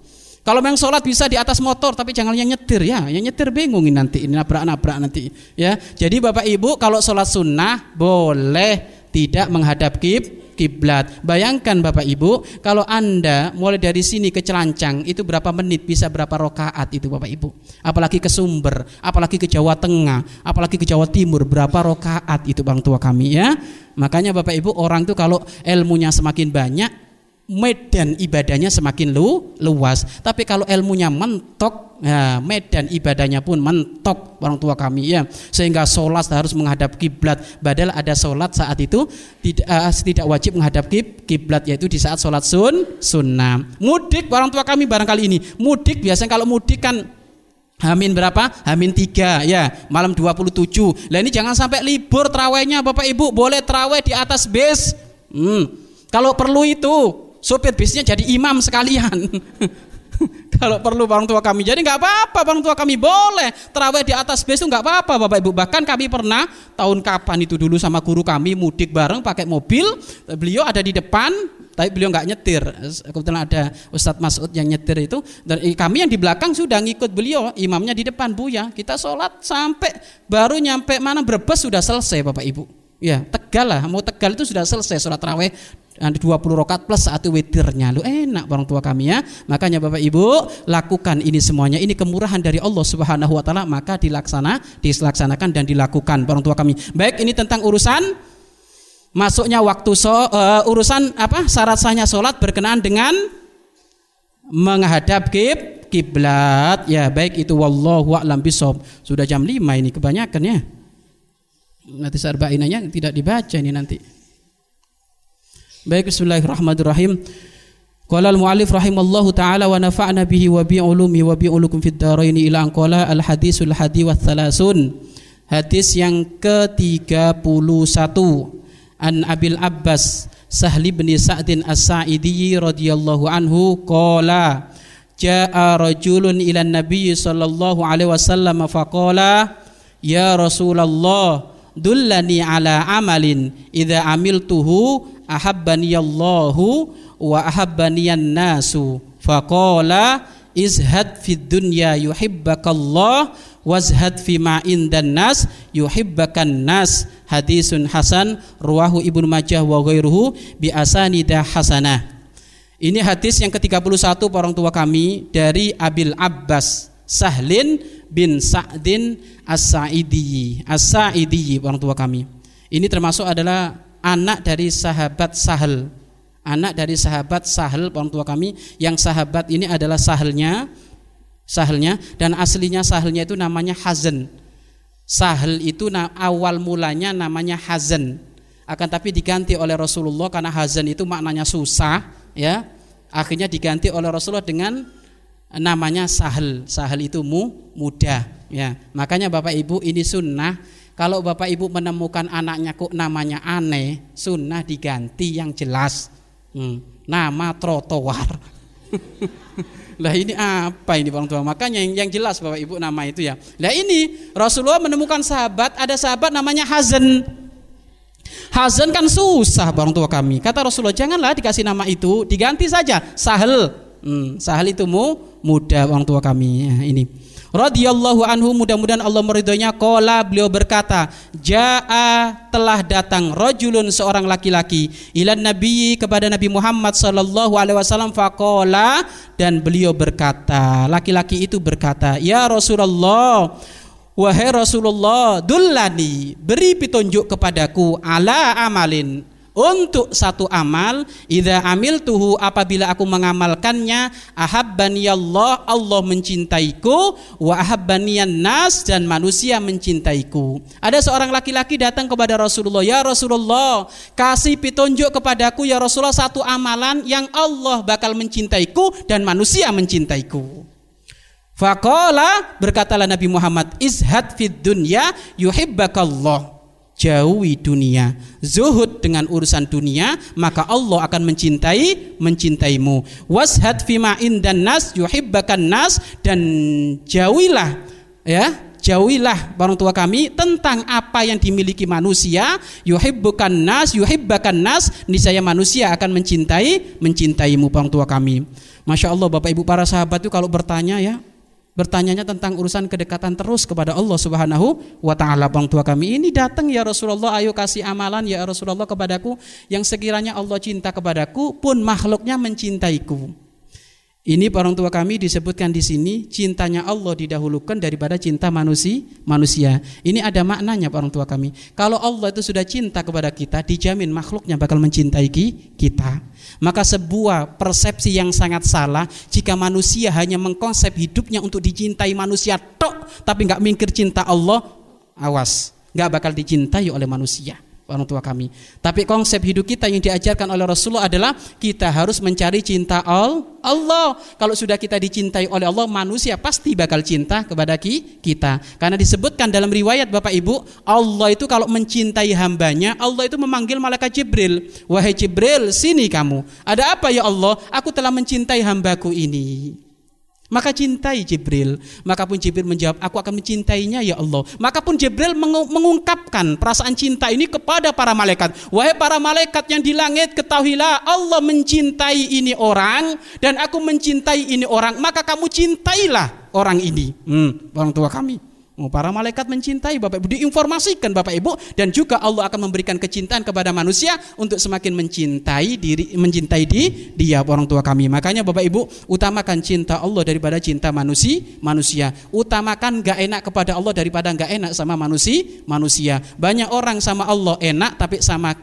Kalau memang sholat bisa di atas motor, tapi jangan yang nyetir ya, yang nyetir bingungin nanti ini nabrak-nabrak nanti ya. Jadi bapak ibu kalau sholat sunnah boleh tidak menghadap kib kiblat. Bayangkan Bapak Ibu, kalau Anda mulai dari sini ke Celancang itu berapa menit bisa berapa rokaat itu Bapak Ibu. Apalagi ke Sumber, apalagi ke Jawa Tengah, apalagi ke Jawa Timur berapa rokaat itu Bang tua kami ya. Makanya Bapak Ibu orang itu kalau ilmunya semakin banyak medan ibadahnya semakin lu, luas. Tapi kalau ilmunya mentok, ya, medan ibadahnya pun mentok orang tua kami ya. Sehingga sholat harus menghadap kiblat. Padahal ada sholat saat itu tidak, uh, tidak wajib menghadap kiblat yaitu di saat sholat sun sunnah. Mudik orang tua kami barangkali ini. Mudik biasanya kalau mudik kan Hamin berapa? Hamin tiga ya malam 27 Lah ini jangan sampai libur terawihnya Bapak Ibu Boleh terawih di atas bis hmm. Kalau perlu itu sopir bisnya jadi imam sekalian. Kalau perlu orang tua kami, jadi nggak apa-apa orang tua kami boleh terawih di atas bis itu nggak apa-apa bapak ibu. Bahkan kami pernah tahun kapan itu dulu sama guru kami mudik bareng pakai mobil, beliau ada di depan, tapi beliau nggak nyetir. Kebetulan ada Ustadz Masud yang nyetir itu, dan kami yang di belakang sudah ngikut beliau, imamnya di depan bu ya. Kita sholat sampai baru nyampe mana Brebes sudah selesai bapak ibu. Ya, Tegal lah, mau Tegal itu sudah selesai sholat terawih 20 rokat plus satu witirnya. Lu enak orang tua kami ya. Makanya bapak ibu lakukan ini semuanya. Ini kemurahan dari Allah subhanahu wa taala maka dilaksana dilaksanakan dan dilakukan orang tua kami. Baik ini tentang urusan. Masuknya waktu so, uh, urusan apa? Syarat sahnya sholat berkenaan dengan menghadap kib kiblat. Ya baik itu wallahu a'lam bisawab. Sudah jam 5 ini kebanyakan ya. Nanti sarbainanya tidak dibaca ini nanti Baik bismillahirrahmanirrahim. Qala al-mu'allif rahimallahu taala wa nafa'na bihi wa bi ulumi wa bi ulukum fid dharain ila an qala al hadisul hadi wa thalasun. Hadis yang ke-31 an Abil Abbas Sahli bin Sa'din As-Sa'idi radhiyallahu anhu qala Ja'a rajulun ila Nabi sallallahu alaihi wasallam faqala Ya Rasulullah dullani ala amalin idza amiltuhu ahabbaniyallahu wa ahabbaniyan nasu faqala izhad fid dunya yuhibbakallah wazhad fi ma indan nas yuhibbakan nas. Hadisun hasan ruwahu ibnu majah wa ghairuhu bi asanidah hasanah. Ini hadis yang ke-31 orang tua kami dari Abil Abbas Sahlin bin Sa'din As-Sa'idi As-Sa'idi orang tua kami. Ini termasuk adalah anak dari sahabat Sahal anak dari sahabat Sahal orang tua kami yang sahabat ini adalah Sahalnya Sahalnya dan aslinya Sahalnya itu namanya Hazan Sahal itu awal mulanya namanya Hazan akan tapi diganti oleh Rasulullah karena Hazan itu maknanya susah ya. Akhirnya diganti oleh Rasulullah dengan namanya Sahal Sahal itu mu, mudah ya. Makanya Bapak Ibu ini sunnah kalau Bapak Ibu menemukan anaknya kok namanya aneh, sunnah diganti yang jelas. Hmm, nama trotoar. lah ini apa ini orang tua? Makanya yang, yang jelas Bapak Ibu nama itu ya. Lah ini Rasulullah menemukan sahabat, ada sahabat namanya Hazan. Hazan kan susah orang tua kami. Kata Rasulullah, janganlah dikasih nama itu, diganti saja Sahel. Hmm, sahel itu mu, muda orang tua kami. Ya, ini radhiyallahu anhu mudah-mudahan Allah meridhoinya. Qala beliau berkata jaa telah datang rajulun seorang laki-laki ilan nabi kepada Nabi Muhammad sallallahu alaihi wasallam faqala dan beliau berkata laki-laki itu berkata ya Rasulullah wahai Rasulullah dullani beri petunjuk kepadaku ala amalin untuk satu amal idza tuhu apabila aku mengamalkannya ahabbani Allah Allah mencintaiku wa ahabbaniyan nas dan manusia mencintaiku ada seorang laki-laki datang kepada Rasulullah ya Rasulullah kasih petunjuk kepadaku ya Rasulullah satu amalan yang Allah bakal mencintaiku dan manusia mencintaiku Fakola berkatalah Nabi Muhammad, izhad fid dunya yuhibbakallah. Jauhi dunia, zuhud dengan urusan dunia, maka Allah akan mencintai mencintaimu. Washad fima indan nas yuhibbakan nas dan jauhilah ya jauhilah orang tua kami tentang apa yang dimiliki manusia. Yuhibbukan nas yuhibbakan nas niscaya manusia akan mencintai mencintaimu orang tua kami. Masya Allah Bapak Ibu para sahabat itu kalau bertanya ya bertanyanya tentang urusan kedekatan terus kepada Allah Subhanahu wa taala. Bang tua kami ini datang ya Rasulullah ayo kasih amalan ya Rasulullah kepadaku. Yang sekiranya Allah cinta kepadaku pun makhluknya mencintaiku ini orang tua kami disebutkan di sini cintanya Allah didahulukan daripada cinta manusia. Manusia. Ini ada maknanya orang tua kami. Kalau Allah itu sudah cinta kepada kita, dijamin makhluknya bakal mencintai kita. Maka sebuah persepsi yang sangat salah jika manusia hanya mengkonsep hidupnya untuk dicintai manusia tok, tapi nggak mikir cinta Allah, awas, nggak bakal dicintai oleh manusia orang tua kami. Tapi konsep hidup kita yang diajarkan oleh Rasulullah adalah kita harus mencari cinta Allah. Kalau sudah kita dicintai oleh Allah, manusia pasti bakal cinta kepada kita. Karena disebutkan dalam riwayat Bapak Ibu, Allah itu kalau mencintai hambanya, Allah itu memanggil malaikat Jibril. Wahai Jibril, sini kamu. Ada apa ya Allah? Aku telah mencintai hambaku ini. Maka cintai Jibril. Maka pun Jibril menjawab, aku akan mencintainya ya Allah. Maka pun Jibril mengungkapkan perasaan cinta ini kepada para malaikat. Wahai para malaikat yang di langit, ketahuilah Allah mencintai ini orang dan aku mencintai ini orang. Maka kamu cintailah orang ini. Hmm, orang tua kami. Oh, para malaikat mencintai Bapak Ibu, diinformasikan Bapak Ibu dan juga Allah akan memberikan kecintaan kepada manusia untuk semakin mencintai diri mencintai di dia orang tua kami. Makanya Bapak Ibu, utamakan cinta Allah daripada cinta manusia, manusia. Utamakan gak enak kepada Allah daripada gak enak sama manusia, manusia. Banyak orang sama Allah enak tapi sama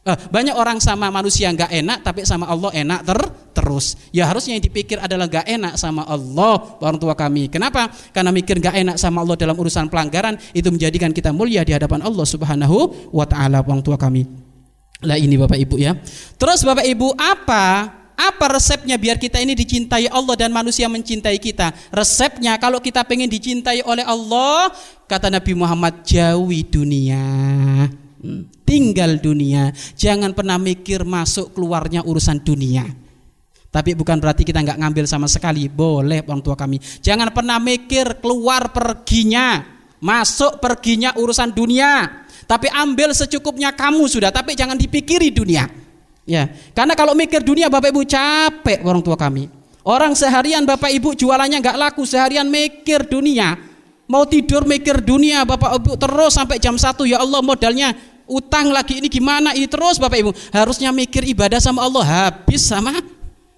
Eh, banyak orang sama manusia nggak enak, tapi sama Allah enak ter terus. Ya harusnya yang dipikir adalah nggak enak sama Allah orang tua kami. Kenapa? Karena mikir nggak enak sama Allah dalam urusan pelanggaran itu menjadikan kita mulia di hadapan Allah Subhanahu wa taala orang tua kami. Lah ini Bapak Ibu ya. Terus Bapak Ibu apa apa resepnya biar kita ini dicintai Allah dan manusia mencintai kita? Resepnya kalau kita pengen dicintai oleh Allah, kata Nabi Muhammad jauhi dunia. Tinggal dunia. Jangan pernah mikir masuk keluarnya urusan dunia. Tapi bukan berarti kita nggak ngambil sama sekali. Boleh orang tua kami. Jangan pernah mikir keluar perginya. Masuk perginya urusan dunia. Tapi ambil secukupnya kamu sudah. Tapi jangan dipikiri dunia. Ya, karena kalau mikir dunia Bapak Ibu capek orang tua kami. Orang seharian Bapak Ibu jualannya nggak laku, seharian mikir dunia. Mau tidur mikir dunia Bapak Ibu terus sampai jam 1 ya Allah modalnya utang lagi ini gimana? Ini terus Bapak Ibu. Harusnya mikir ibadah sama Allah. Habis sama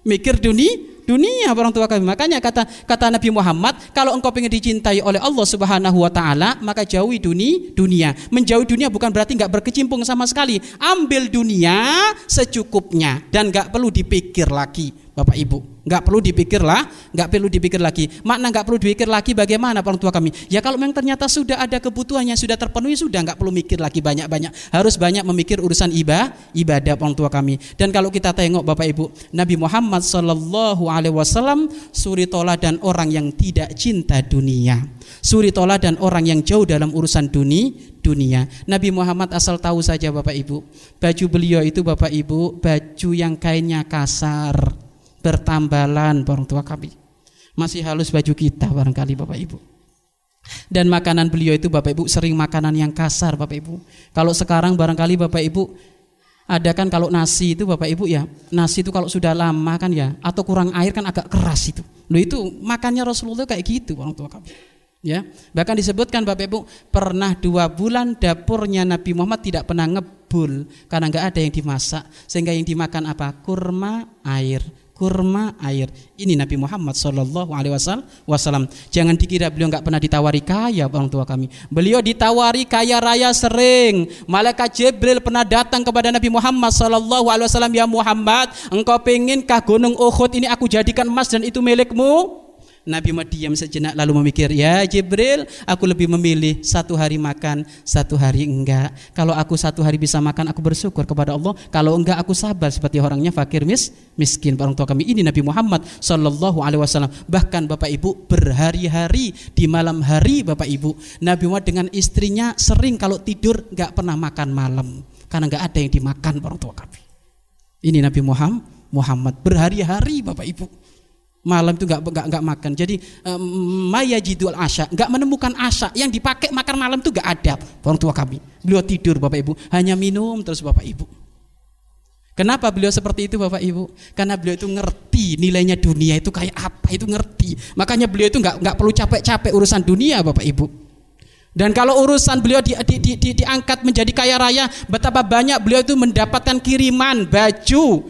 mikir dunia dunia orang tua kami. Makanya kata kata Nabi Muhammad kalau engkau ingin dicintai oleh Allah Subhanahu wa taala maka jauhi dunia dunia. Menjauhi dunia bukan berarti nggak berkecimpung sama sekali. Ambil dunia secukupnya dan nggak perlu dipikir lagi Bapak Ibu nggak perlu dipikir lah, nggak perlu dipikir lagi. Makna nggak perlu dipikir lagi bagaimana orang tua kami? Ya kalau memang ternyata sudah ada kebutuhannya sudah terpenuhi sudah nggak perlu mikir lagi banyak-banyak. Harus banyak memikir urusan ibadah, ibadah orang tua kami. Dan kalau kita tengok Bapak Ibu, Nabi Muhammad Shallallahu Alaihi Wasallam suri dan orang yang tidak cinta dunia. Suri dan orang yang jauh dalam urusan dunia, dunia. Nabi Muhammad asal tahu saja Bapak Ibu, baju beliau itu Bapak Ibu baju yang kainnya kasar, bertambalan orang tua kami. Masih halus baju kita barangkali Bapak Ibu. Dan makanan beliau itu Bapak Ibu sering makanan yang kasar Bapak Ibu. Kalau sekarang barangkali Bapak Ibu ada kan kalau nasi itu Bapak Ibu ya, nasi itu kalau sudah lama kan ya atau kurang air kan agak keras itu. Loh itu makannya Rasulullah kayak gitu orang tua kami. Ya, bahkan disebutkan Bapak Ibu pernah dua bulan dapurnya Nabi Muhammad tidak pernah ngebul karena nggak ada yang dimasak sehingga yang dimakan apa kurma air kurma air. Ini Nabi Muhammad Shallallahu Alaihi Wasallam. Jangan dikira beliau nggak pernah ditawari kaya orang tua kami. Beliau ditawari kaya raya sering. Malaikat Jibril pernah datang kepada Nabi Muhammad Shallallahu Alaihi Wasallam. Ya Muhammad, engkau penginkah gunung Uhud ini aku jadikan emas dan itu milikmu? Nabi Muhammad diam sejenak lalu memikir, ya Jibril, aku lebih memilih satu hari makan, satu hari enggak. Kalau aku satu hari bisa makan, aku bersyukur kepada Allah. Kalau enggak, aku sabar seperti orangnya fakir mis, miskin. Orang tua kami ini Nabi Muhammad Sallallahu Alaihi Wasallam. Bahkan Bapak Ibu berhari-hari di malam hari Bapak Ibu, Nabi Muhammad dengan istrinya sering kalau tidur enggak pernah makan malam karena enggak ada yang dimakan orang tua kami. Ini Nabi Muhammad Muhammad berhari-hari Bapak Ibu malam itu nggak nggak nggak makan. Jadi maya jidul asya nggak menemukan asya yang dipakai makan malam itu nggak ada orang tua kami. Beliau tidur bapak ibu hanya minum terus bapak ibu. Kenapa beliau seperti itu Bapak Ibu? Karena beliau itu ngerti nilainya dunia itu kayak apa itu ngerti. Makanya beliau itu nggak nggak perlu capek-capek urusan dunia Bapak Ibu. Dan kalau urusan beliau di, di, di, di, diangkat menjadi kaya raya, betapa banyak beliau itu mendapatkan kiriman baju,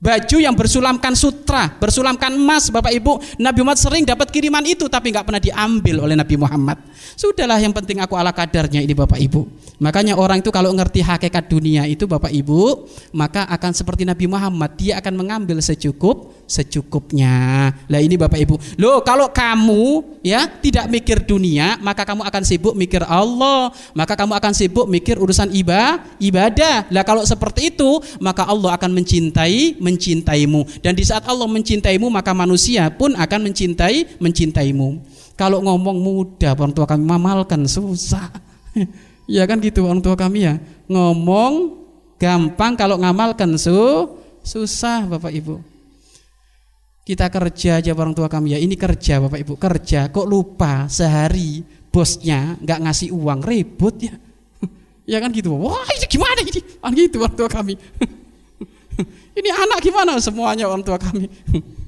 baju yang bersulamkan sutra, bersulamkan emas, Bapak Ibu. Nabi Muhammad sering dapat kiriman itu tapi nggak pernah diambil oleh Nabi Muhammad. Sudahlah yang penting aku ala kadarnya ini Bapak Ibu. Makanya orang itu kalau ngerti hakikat dunia itu Bapak Ibu, maka akan seperti Nabi Muhammad, dia akan mengambil secukup secukupnya. Lah ini Bapak Ibu. Loh, kalau kamu ya tidak mikir dunia, maka kamu akan sibuk mikir Allah, maka kamu akan sibuk mikir urusan ibadah, ibadah. Lah kalau seperti itu, maka Allah akan mencintai mencintaimu. Dan di saat Allah mencintaimu maka manusia pun akan mencintai mencintaimu. Kalau ngomong mudah orang tua kami mamalkan susah. Ya kan gitu orang tua kami ya? Ngomong gampang kalau ngamalkan su susah Bapak Ibu. Kita kerja aja orang tua kami ya? Ini kerja Bapak Ibu kerja. Kok lupa? Sehari bosnya nggak ngasih uang. Ribut ya? Ya kan gitu? Wah ini gimana ini? Kan gitu orang tua kami Ini anak gimana semuanya orang tua kami.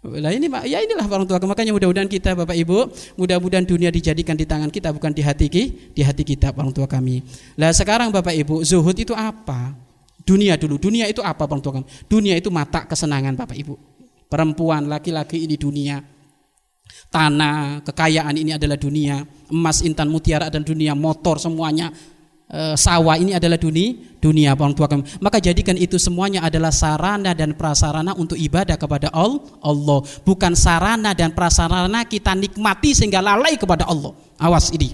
Lah ini ya inilah orang tua makanya mudah-mudahan kita Bapak Ibu mudah-mudahan dunia dijadikan di tangan kita bukan di hati di hati kita orang tua kami. Lah sekarang Bapak Ibu zuhud itu apa? Dunia dulu. Dunia itu apa orang tua kami? Dunia itu mata kesenangan Bapak Ibu. Perempuan, laki-laki ini dunia. Tanah, kekayaan ini adalah dunia. Emas, intan, mutiara dan dunia, motor semuanya e, sawah ini adalah dunia dunia orang tua kami. Maka jadikan itu semuanya adalah sarana dan prasarana untuk ibadah kepada Allah, bukan sarana dan prasarana kita nikmati sehingga lalai kepada Allah. Awas ini.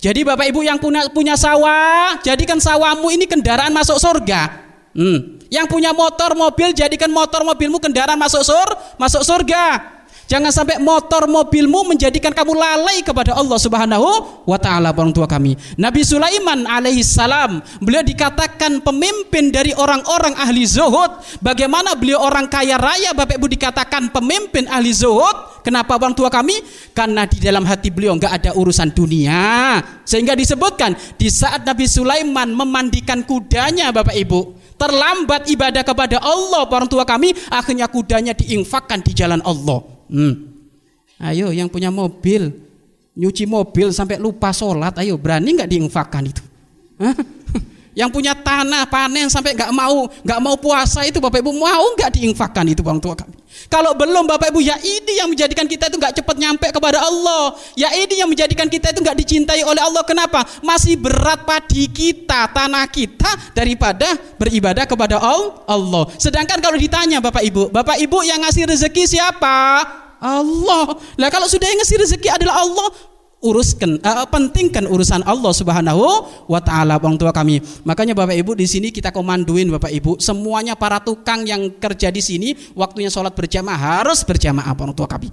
Jadi Bapak Ibu yang punya punya sawah, jadikan sawahmu ini kendaraan masuk surga. Hmm. Yang punya motor mobil jadikan motor mobilmu kendaraan masuk sur masuk surga. Jangan sampai motor mobilmu menjadikan kamu lalai kepada Allah Subhanahu wa taala orang tua kami. Nabi Sulaiman alaihi salam, beliau dikatakan pemimpin dari orang-orang ahli zuhud. Bagaimana beliau orang kaya raya Bapak Ibu dikatakan pemimpin ahli zuhud? Kenapa orang tua kami? Karena di dalam hati beliau enggak ada urusan dunia. Sehingga disebutkan di saat Nabi Sulaiman memandikan kudanya Bapak Ibu, terlambat ibadah kepada Allah orang tua kami, akhirnya kudanya diinfakkan di jalan Allah. Hmm. Ayo yang punya mobil, nyuci mobil sampai lupa sholat, ayo berani nggak diinfakkan itu? Hah? Yang punya tanah panen sampai nggak mau nggak mau puasa itu bapak ibu mau nggak diinfakkan itu orang tua kami. Kalau belum bapak ibu ya ini yang menjadikan kita itu nggak cepat nyampe kepada Allah. Ya ini yang menjadikan kita itu nggak dicintai oleh Allah. Kenapa? Masih berat padi kita tanah kita daripada beribadah kepada Allah. Sedangkan kalau ditanya bapak ibu, bapak ibu yang ngasih rezeki siapa? Allah. Lah kalau sudah yang ngasih rezeki adalah Allah, uruskan uh, pentingkan urusan Allah Subhanahu wa taala orang tua kami. Makanya Bapak Ibu di sini kita komanduin Bapak Ibu, semuanya para tukang yang kerja di sini waktunya sholat berjamaah harus berjamaah orang tua kami.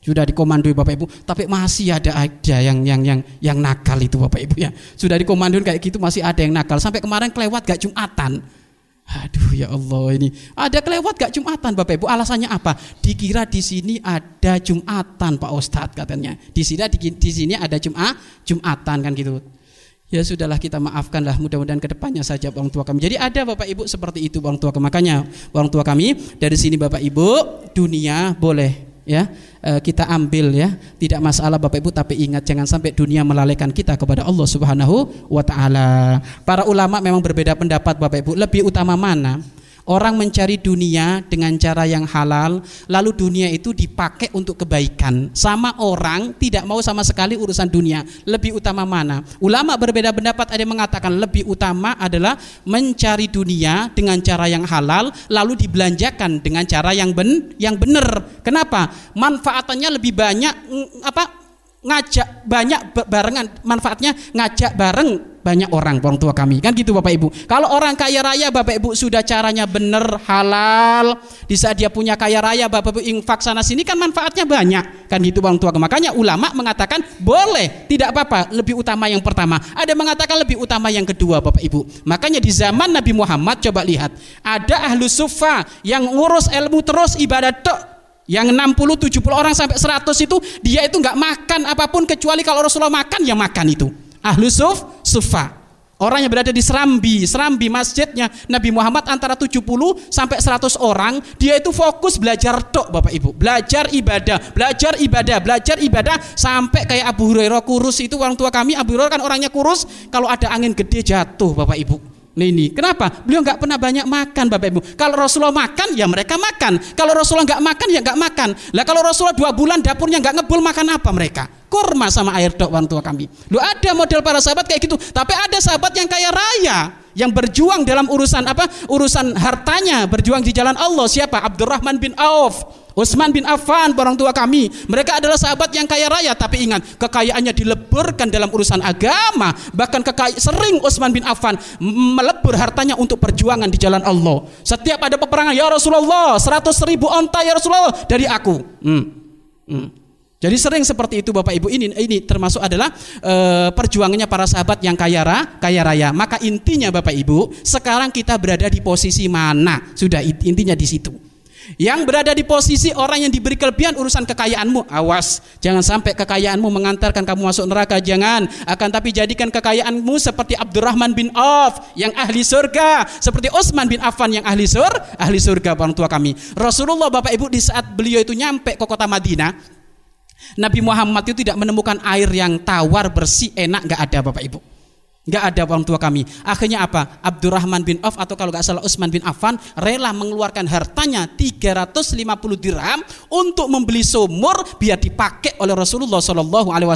Sudah dikomandoi Bapak Ibu, tapi masih ada ada yang yang yang yang nakal itu Bapak Ibu ya. Sudah dikomandoin kayak gitu masih ada yang nakal. Sampai kemarin kelewat gak Jumatan. Aduh ya Allah ini ada kelewat gak Jumatan Bapak Ibu alasannya apa? Dikira di sini ada Jumatan Pak Ustadz katanya. Di sini di, di sini ada Jumat Jumatan kan gitu. Ya sudahlah kita maafkanlah mudah-mudahan ke depannya saja orang tua kami. Jadi ada Bapak Ibu seperti itu orang tua kami. Makanya orang tua kami dari sini Bapak Ibu dunia boleh ya eh, kita ambil ya tidak masalah Bapak Ibu tapi ingat jangan sampai dunia melalaikan kita kepada Allah Subhanahu wa taala. Para ulama memang berbeda pendapat Bapak Ibu lebih utama mana? Orang mencari dunia dengan cara yang halal, lalu dunia itu dipakai untuk kebaikan. Sama orang tidak mau sama sekali urusan dunia. Lebih utama mana? Ulama berbeda pendapat. Ada yang mengatakan lebih utama adalah mencari dunia dengan cara yang halal, lalu dibelanjakan dengan cara yang ben yang benar. Kenapa? Manfaatannya lebih banyak mm, apa? Ngajak banyak barengan manfaatnya ngajak bareng banyak orang orang tua kami. Kan gitu Bapak Ibu. Kalau orang kaya raya Bapak Ibu sudah caranya benar halal di saat dia punya kaya raya Bapak Ibu infak sana sini kan manfaatnya banyak. Kan gitu orang tua. Makanya ulama mengatakan boleh tidak apa-apa lebih utama yang pertama. Ada mengatakan lebih utama yang kedua Bapak Ibu. Makanya di zaman Nabi Muhammad coba lihat ada ahlu sufa yang ngurus ilmu terus ibadah yang 60 70 orang sampai 100 itu dia itu nggak makan apa pun kecuali kalau Rasulullah makan ya makan itu. Ahlu suf sufa. Orang yang berada di Serambi, Serambi masjidnya Nabi Muhammad antara 70 sampai 100 orang, dia itu fokus belajar tok Bapak Ibu. Belajar ibadah, belajar ibadah, belajar ibadah sampai kayak Abu Hurairah kurus itu orang tua kami Abu Hurairah kan orangnya kurus, kalau ada angin gede jatuh Bapak Ibu. Ini kenapa? Beliau nggak pernah banyak makan, Bapak Ibu. Kalau Rasulullah makan, ya mereka makan. Kalau Rasulullah nggak makan, ya nggak makan. Lah kalau Rasulullah dua bulan dapurnya nggak ngebul, makan apa mereka? Kurma sama air dok orang tua kami. Lu ada model para sahabat kayak gitu. Tapi ada sahabat yang kaya raya, yang berjuang dalam urusan apa? Urusan hartanya, berjuang di jalan Allah. Siapa? Abdurrahman bin Auf. Utsman bin Affan, orang tua kami, mereka adalah sahabat yang kaya raya, tapi ingat kekayaannya dileburkan dalam urusan agama. Bahkan kekaya, sering Utsman bin Affan melebur hartanya untuk perjuangan di jalan Allah. Setiap ada peperangan, ya Rasulullah, 100 ribu onta ya Rasulullah dari aku. Hmm. Hmm. Jadi sering seperti itu Bapak Ibu ini ini termasuk adalah e, perjuangannya para sahabat yang kaya raya, kaya raya. Maka intinya Bapak Ibu, sekarang kita berada di posisi mana? Sudah intinya di situ. Yang berada di posisi orang yang diberi kelebihan urusan kekayaanmu, awas, jangan sampai kekayaanmu mengantarkan kamu masuk neraka, jangan. Akan tapi jadikan kekayaanmu seperti Abdurrahman bin Auf yang ahli surga, seperti Utsman bin Affan yang ahli sur, ahli surga orang tua kami. Rasulullah Bapak Ibu di saat beliau itu nyampe ke kota Madinah, Nabi Muhammad itu tidak menemukan air yang tawar, bersih, enak, nggak ada Bapak Ibu. Nggak ada orang tua kami. Akhirnya apa? Abdurrahman bin Auf atau kalau nggak salah Utsman bin Affan rela mengeluarkan hartanya 350 dirham untuk membeli sumur biar dipakai oleh Rasulullah Shallallahu Alaihi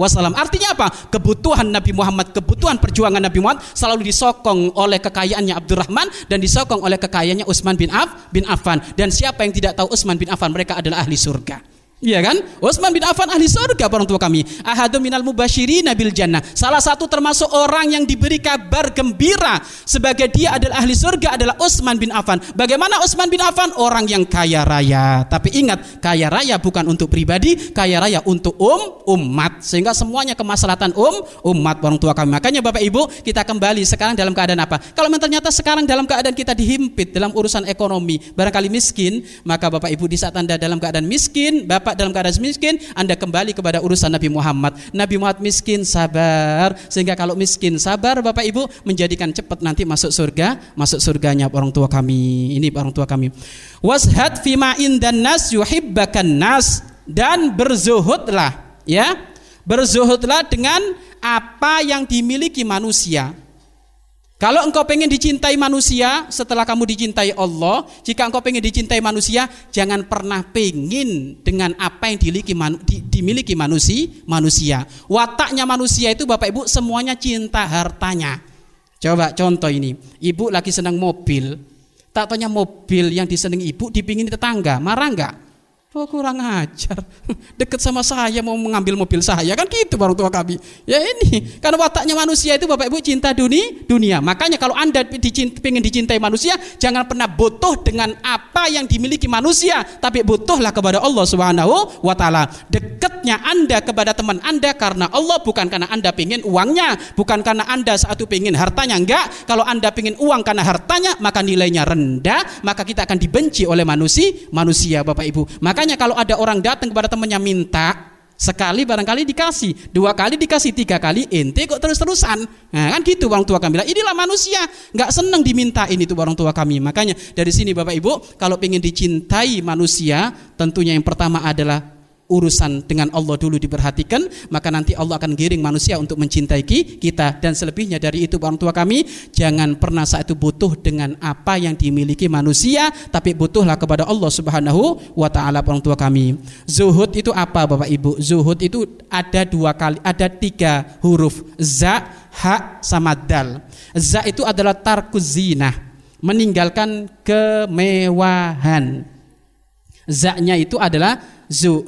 Wasallam. Artinya apa? Kebutuhan Nabi Muhammad, kebutuhan perjuangan Nabi Muhammad selalu disokong oleh kekayaannya Abdurrahman dan disokong oleh kekayaannya Utsman bin Aff bin Affan. Dan siapa yang tidak tahu Utsman bin Affan? Mereka adalah ahli surga. Iya kan? Utsman bin Affan ahli surga orang tua kami. Ahadu minal mubasyirin bil jannah. Salah satu termasuk orang yang diberi kabar gembira sebagai dia adalah ahli surga adalah Utsman bin Affan. Bagaimana Utsman bin Affan? Orang yang kaya raya. Tapi ingat, kaya raya bukan untuk pribadi, kaya raya untuk um umat. Sehingga semuanya kemaslahatan um umat orang tua kami. Makanya Bapak Ibu, kita kembali sekarang dalam keadaan apa? Kalau ternyata sekarang dalam keadaan kita dihimpit dalam urusan ekonomi, barangkali miskin, maka Bapak Ibu di saat Anda dalam keadaan miskin, Bapak Bapak dalam keadaan miskin, Anda kembali kepada urusan Nabi Muhammad. Nabi Muhammad miskin sabar, sehingga kalau miskin sabar Bapak Ibu menjadikan cepat nanti masuk surga, masuk surganya orang tua kami. Ini orang tua kami. Washad fima indan nas yuhibbakan nas dan berzuhudlah ya. Berzuhudlah dengan apa yang dimiliki manusia kalau engkau pengen dicintai manusia setelah kamu dicintai Allah, jika engkau pengen dicintai manusia, jangan pernah pengen dengan apa yang dimiliki, manu, di, dimiliki manusia, manusia. Wataknya manusia itu Bapak Ibu semuanya cinta hartanya. Coba contoh ini, ibu lagi senang mobil, tak tanya mobil yang diseneng ibu dipingin tetangga, marah enggak? Oh kurang ajar, deket sama saya mau mengambil mobil saya kan gitu baru tua kami. Ya ini karena wataknya manusia itu bapak ibu cinta dunia, dunia. Makanya kalau anda ingin dicintai manusia, jangan pernah butuh dengan apa yang dimiliki manusia, tapi butuhlah kepada Allah Subhanahu Wa Taala. Dekatnya anda kepada teman anda karena Allah bukan karena anda pingin uangnya, bukan karena anda satu pingin hartanya enggak. Kalau anda pingin uang karena hartanya, maka nilainya rendah, maka kita akan dibenci oleh manusia, manusia bapak ibu. Makanya Makanya kalau ada orang datang kepada temannya minta, sekali barangkali dikasih, dua kali dikasih, tiga kali ente kok terus-terusan. Nah, kan gitu orang tua kami bilang, inilah manusia, nggak senang diminta ini tuh orang tua kami. Makanya dari sini Bapak Ibu, kalau ingin dicintai manusia, tentunya yang pertama adalah urusan dengan Allah dulu diperhatikan, maka nanti Allah akan giring manusia untuk mencintai kita dan selebihnya dari itu orang tua kami jangan pernah saat itu butuh dengan apa yang dimiliki manusia, tapi butuhlah kepada Allah Subhanahu wa taala orang tua kami. Zuhud itu apa Bapak Ibu? Zuhud itu ada dua kali, ada tiga huruf za, ha, sama dal. Za itu adalah tarkuzina, meninggalkan kemewahan. Za-nya itu adalah zu,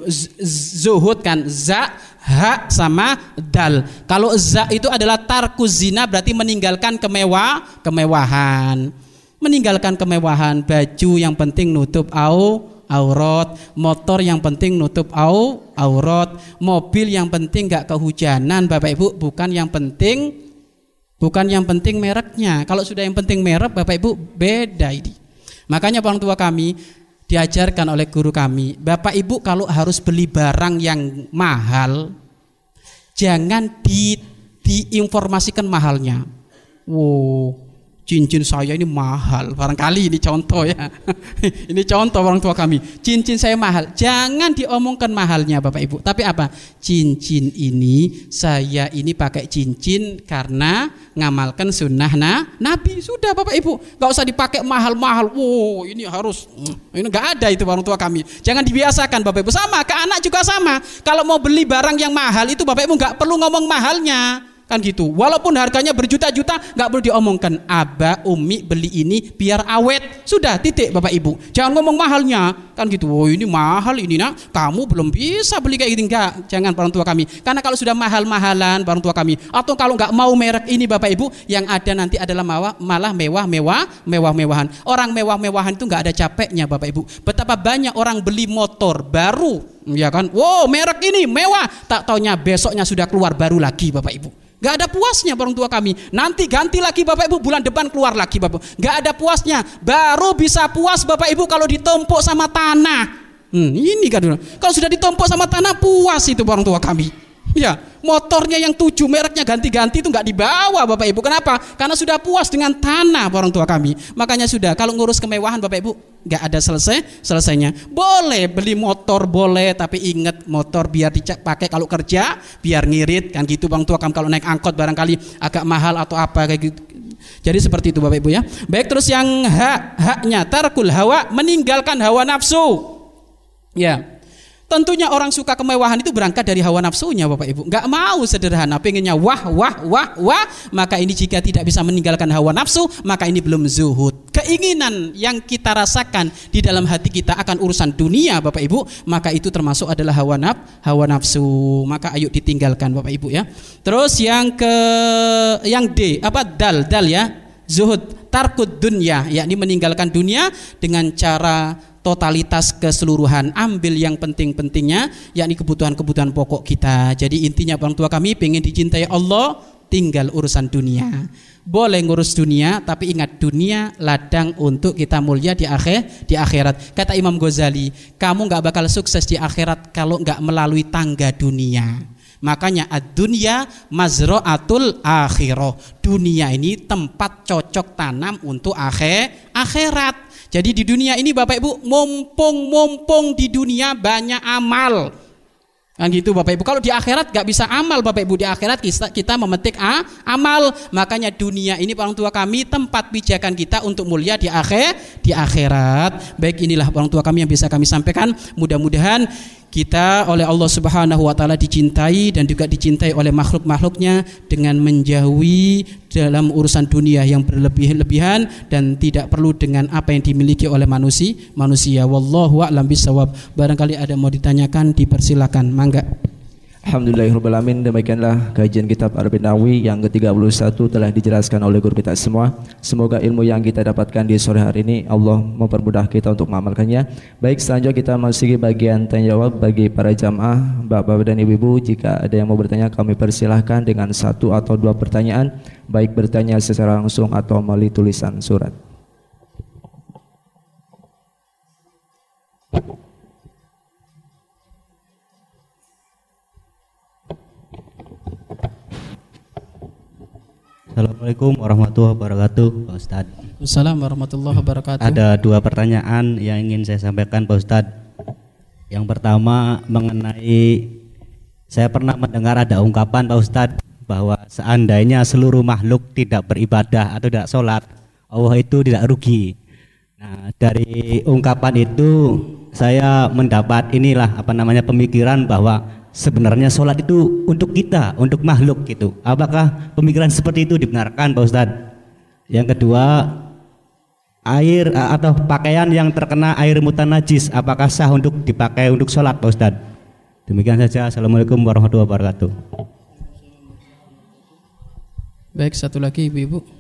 zuhud kan za ha sama dal. Kalau za itu adalah tarkuz zina berarti meninggalkan kemewah kemewahan. Meninggalkan kemewahan, baju yang penting nutup au aurat, motor yang penting nutup au aurat, mobil yang penting nggak kehujanan, Bapak Ibu, bukan yang penting bukan yang penting mereknya. Kalau sudah yang penting merek, Bapak Ibu beda ini. Makanya orang tua kami diajarkan oleh guru kami, Bapak Ibu kalau harus beli barang yang mahal, jangan di, diinformasikan mahalnya. Wow, cincin saya ini mahal. Barangkali ini contoh ya. ini contoh orang tua kami. Cincin saya mahal. Jangan diomongkan mahalnya Bapak Ibu. Tapi apa? Cincin ini saya ini pakai cincin karena ngamalkan sunnah nah, Nabi. Sudah Bapak Ibu. Gak usah dipakai mahal-mahal. Wow ini harus. Hmm, ini gak ada itu orang tua kami. Jangan dibiasakan Bapak Ibu. Sama ke anak juga sama. Kalau mau beli barang yang mahal itu Bapak Ibu gak perlu ngomong mahalnya kan gitu. Walaupun harganya berjuta-juta nggak perlu diomongkan. Aba umi beli ini biar awet. Sudah titik bapak ibu. Jangan ngomong mahalnya. Kan gitu. Oh ini mahal ini nak. Kamu belum bisa beli kayak gini. Enggak jangan orang tua kami. Karena kalau sudah mahal-mahalan orang tua kami. Atau kalau nggak mau merek ini bapak ibu yang ada nanti adalah malah, malah mewah-mewah mewah-mewahan. Orang mewah-mewahan itu nggak ada capeknya bapak ibu. Betapa banyak orang beli motor baru ya kan wow merek ini mewah tak taunya besoknya sudah keluar baru lagi bapak ibu Gak ada puasnya orang tua kami. Nanti ganti lagi Bapak Ibu bulan depan keluar lagi Bapak. Gak ada puasnya. Baru bisa puas Bapak Ibu kalau ditumpuk sama tanah. Hmm, ini kan kalau sudah ditumpuk sama tanah puas itu orang tua kami. Ya, motornya yang tujuh mereknya ganti-ganti itu nggak dibawa Bapak Ibu. Kenapa? Karena sudah puas dengan tanah orang tua kami. Makanya sudah kalau ngurus kemewahan Bapak Ibu nggak ada selesai selesainya. Boleh beli motor boleh, tapi ingat motor biar dipakai kalau kerja, biar ngirit kan gitu Bang tua kami kalau naik angkot barangkali agak mahal atau apa kayak gitu. Jadi seperti itu Bapak Ibu ya. Baik terus yang hak haknya tarkul hawa meninggalkan hawa nafsu. Ya, Tentunya orang suka kemewahan itu berangkat dari hawa nafsunya Bapak Ibu. Enggak mau sederhana, pengennya wah, wah, wah, wah. Maka ini jika tidak bisa meninggalkan hawa nafsu, maka ini belum zuhud. Keinginan yang kita rasakan di dalam hati kita akan urusan dunia Bapak Ibu, maka itu termasuk adalah hawa naf, hawa nafsu. Maka ayo ditinggalkan Bapak Ibu ya. Terus yang ke yang D, apa dal, dal ya. Zuhud tarkud dunya, yakni meninggalkan dunia dengan cara totalitas keseluruhan. Ambil yang penting-pentingnya yakni kebutuhan-kebutuhan pokok kita. Jadi intinya orang tua kami pengen dicintai Allah tinggal urusan dunia. Boleh ngurus dunia tapi ingat dunia ladang untuk kita mulia di akhir di akhirat. Kata Imam Ghazali kamu nggak bakal sukses di akhirat kalau nggak melalui tangga dunia. Makanya ad-dunya mazra'atul akhirah. Dunia ini tempat cocok tanam untuk akhir akhirat. Jadi di dunia ini Bapak Ibu mumpung-mumpung di dunia banyak amal. Kan gitu Bapak Ibu. Kalau di akhirat gak bisa amal Bapak Ibu. Di akhirat kita, kita memetik a, amal. Makanya dunia ini orang tua kami tempat pijakan kita untuk mulia di akhir di akhirat. Baik inilah orang tua kami yang bisa kami sampaikan. Mudah-mudahan kita oleh Allah Subhanahu wa taala dicintai dan juga dicintai oleh makhluk-makhluknya dengan menjauhi dalam urusan dunia yang berlebih-lebihan dan tidak perlu dengan apa yang dimiliki oleh manusia. Manusia wallahu a'lam bisawab barangkali ada mau ditanyakan dipersilakan. Mangga Alhamdulillahirrahmanirrahim. Demikianlah kajian kitab Arbin Nawi yang ke-31 telah dijelaskan oleh guru kita semua. Semoga ilmu yang kita dapatkan di sore hari ini Allah mempermudah kita untuk mengamalkannya. Baik selanjutnya kita masuk bagian tanya jawab bagi para jamaah Bapak-bapak dan ibu-ibu. Jika ada yang mau bertanya kami persilahkan dengan satu atau dua pertanyaan. Baik bertanya secara langsung atau melalui tulisan surat Assalamualaikum warahmatullahi wabarakatuh Pak Ustadz. Assalamualaikum warahmatullahi wabarakatuh. Ada dua pertanyaan yang ingin saya sampaikan Pak Ustadz. Yang pertama mengenai saya pernah mendengar ada ungkapan Pak Ustadz bahwa seandainya seluruh makhluk tidak beribadah atau tidak sholat, Allah itu tidak rugi. Nah, dari ungkapan itu saya mendapat inilah apa namanya pemikiran bahwa sebenarnya sholat itu untuk kita, untuk makhluk gitu. Apakah pemikiran seperti itu dibenarkan Pak Ustadz? Yang kedua, air atau pakaian yang terkena air mutanajis apakah sah untuk dipakai untuk sholat Pak Ustadz? Demikian saja. Assalamualaikum warahmatullahi wabarakatuh. Baik, satu lagi Ibu-ibu.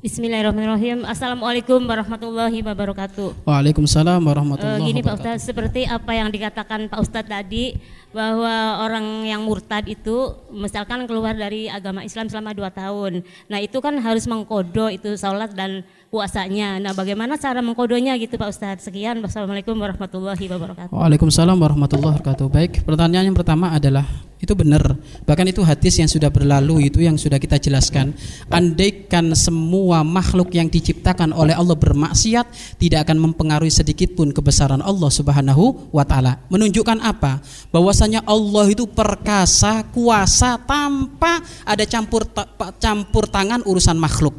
Bismillahirrahmanirrahim. Assalamualaikum warahmatullahi wabarakatuh. Waalaikumsalam warahmatullahi Uh, gini Pak wabarakatuh. Ustadz, seperti apa yang dikatakan Pak Ustadz tadi bahwa orang yang murtad itu misalkan keluar dari agama Islam selama dua tahun. Nah itu kan harus mengkodo itu sholat dan puasanya. Nah bagaimana cara mengkodonya gitu Pak Ustadz? Sekian. Wassalamualaikum warahmatullahi wabarakatuh. Waalaikumsalam warahmatullahi wabarakatuh. Baik, pertanyaan yang pertama adalah itu benar. Bahkan itu hadis yang sudah berlalu itu yang sudah kita jelaskan. Andaikan semua makhluk yang diciptakan oleh Allah bermaksiat tidak akan mempengaruhi sedikit pun kebesaran Allah Subhanahu wa taala. Menunjukkan apa? Bahwasanya Allah itu perkasa, kuasa tanpa ada campur ta- campur tangan urusan makhluk.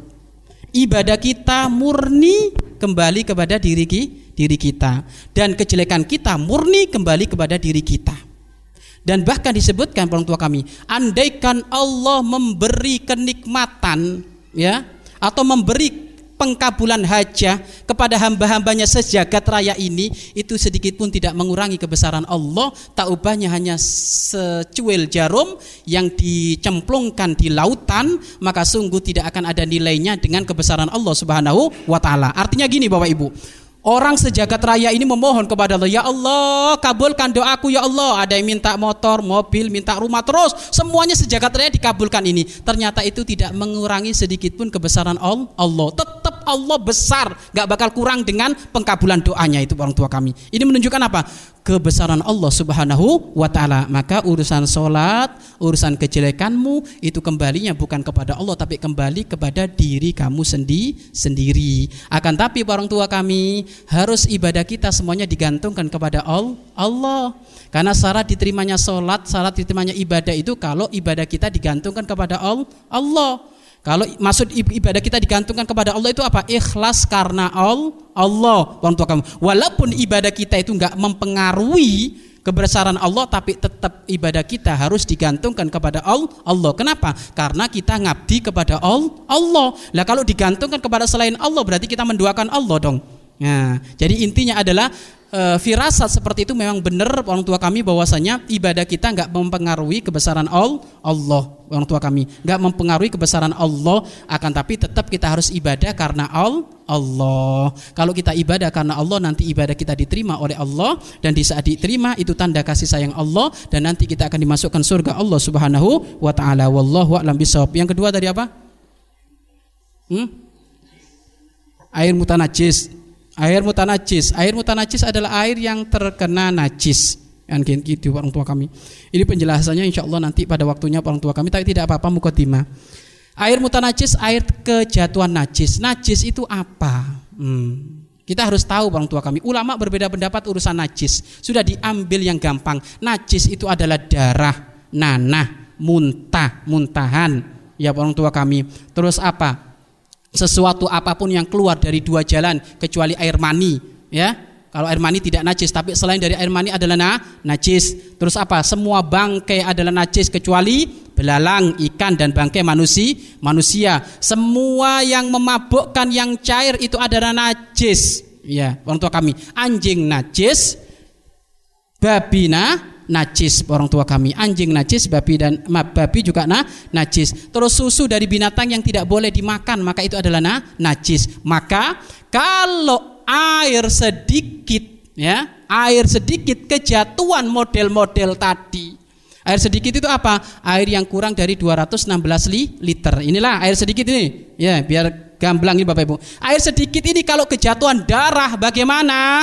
Ibadah kita murni kembali kepada diri diri kita. Dan kejelekan kita murni kembali kepada diri kita. Dan bahkan disebutkan orang tua kami andaikan Allah memberi kenikmatan ya atau memberi pengkabulan hajah kepada hamba-hambanya sejagat raya ini itu sedikit pun tidak mengurangi kebesaran Allah tak ubahnya hanya secuil jarum yang dicemplungkan di lautan maka sungguh tidak akan ada nilainya dengan kebesaran Allah Subhanahu wa taala artinya gini Bapak Ibu Orang sejagat raya ini memohon kepada Allah, ya Allah kabulkan doaku ya Allah. Ada yang minta motor, mobil, minta rumah terus, semuanya sejagat raya dikabulkan ini. Ternyata itu tidak mengurangi sedikit pun kebesaran Al- Allah. Tetap Allah besar, gak bakal kurang dengan pengkabulan doanya itu orang tua kami. Ini menunjukkan apa? Kebesaran Allah Subhanahu wa taala. Maka urusan sholat, urusan kejelekanmu itu kembalinya bukan kepada Allah tapi kembali kepada diri kamu sendi sendiri. Akan tapi orang tua kami harus ibadah kita semuanya digantungkan kepada Al- Allah. Karena syarat diterimanya sholat, syarat diterimanya ibadah itu kalau ibadah kita digantungkan kepada Al- Allah. Kalau maksud ibadah kita digantungkan kepada Allah itu apa? Ikhlas karena Al- Allah. Orang tua kamu. Walaupun ibadah kita itu nggak mempengaruhi kebesaran Allah tapi tetap ibadah kita harus digantungkan kepada Al- Allah. Kenapa? Karena kita ngabdi kepada Al- Allah. Lah kalau digantungkan kepada selain Allah berarti kita menduakan Allah dong. Nah, jadi intinya adalah e, firasat seperti itu memang benar orang tua kami bahwasanya ibadah kita nggak mempengaruhi kebesaran Al- Allah orang tua kami. Nggak mempengaruhi kebesaran Allah akan tapi tetap kita harus ibadah karena Al Allah. Kalau kita ibadah karena Allah nanti ibadah kita diterima oleh Allah dan di saat diterima itu tanda kasih sayang Allah dan nanti kita akan dimasukkan surga Allah Subhanahu wa taala. Wallahu a'lam bishawab. Yang kedua tadi apa? Hmm? air mutanajis air mutanajis air mutanajis adalah air yang terkena najis. Kan gitu orang tua kami. Ini penjelasannya insya Allah nanti pada waktunya orang tua kami tapi tidak apa-apa mukotima. Air mutanajis air kejatuhan najis. Najis itu apa? Hmm. kita harus tahu orang tua kami. Ulama berbeda pendapat urusan najis. Sudah diambil yang gampang. Najis itu adalah darah nanah muntah muntahan. Ya orang tua kami. Terus apa sesuatu apa pun yang keluar dari dua jalan kecuali air mani ya. Kalau air mani tidak najis tapi selain dari air mani adalah na, najis. Terus apa? Semua bangkai adalah najis kecuali belalang ikan dan bangkai manusia manusia. Semua yang memabukkan yang cair itu adalah najis. Ya orang tua kami anjing najis babi na najis orang tua kami. Anjing najis babi dan babi juga nah najis. Terus susu dari binatang yang tidak boleh dimakan maka itu adalah nah najis. Maka kalau air sedikit ya air sedikit kejatuhan model-model tadi. Air sedikit itu apa? Air yang kurang dari 216 li, liter. Inilah air sedikit ini. Ya biar gamblang ini Bapak Ibu. Air sedikit ini kalau kejatuhan darah bagaimana?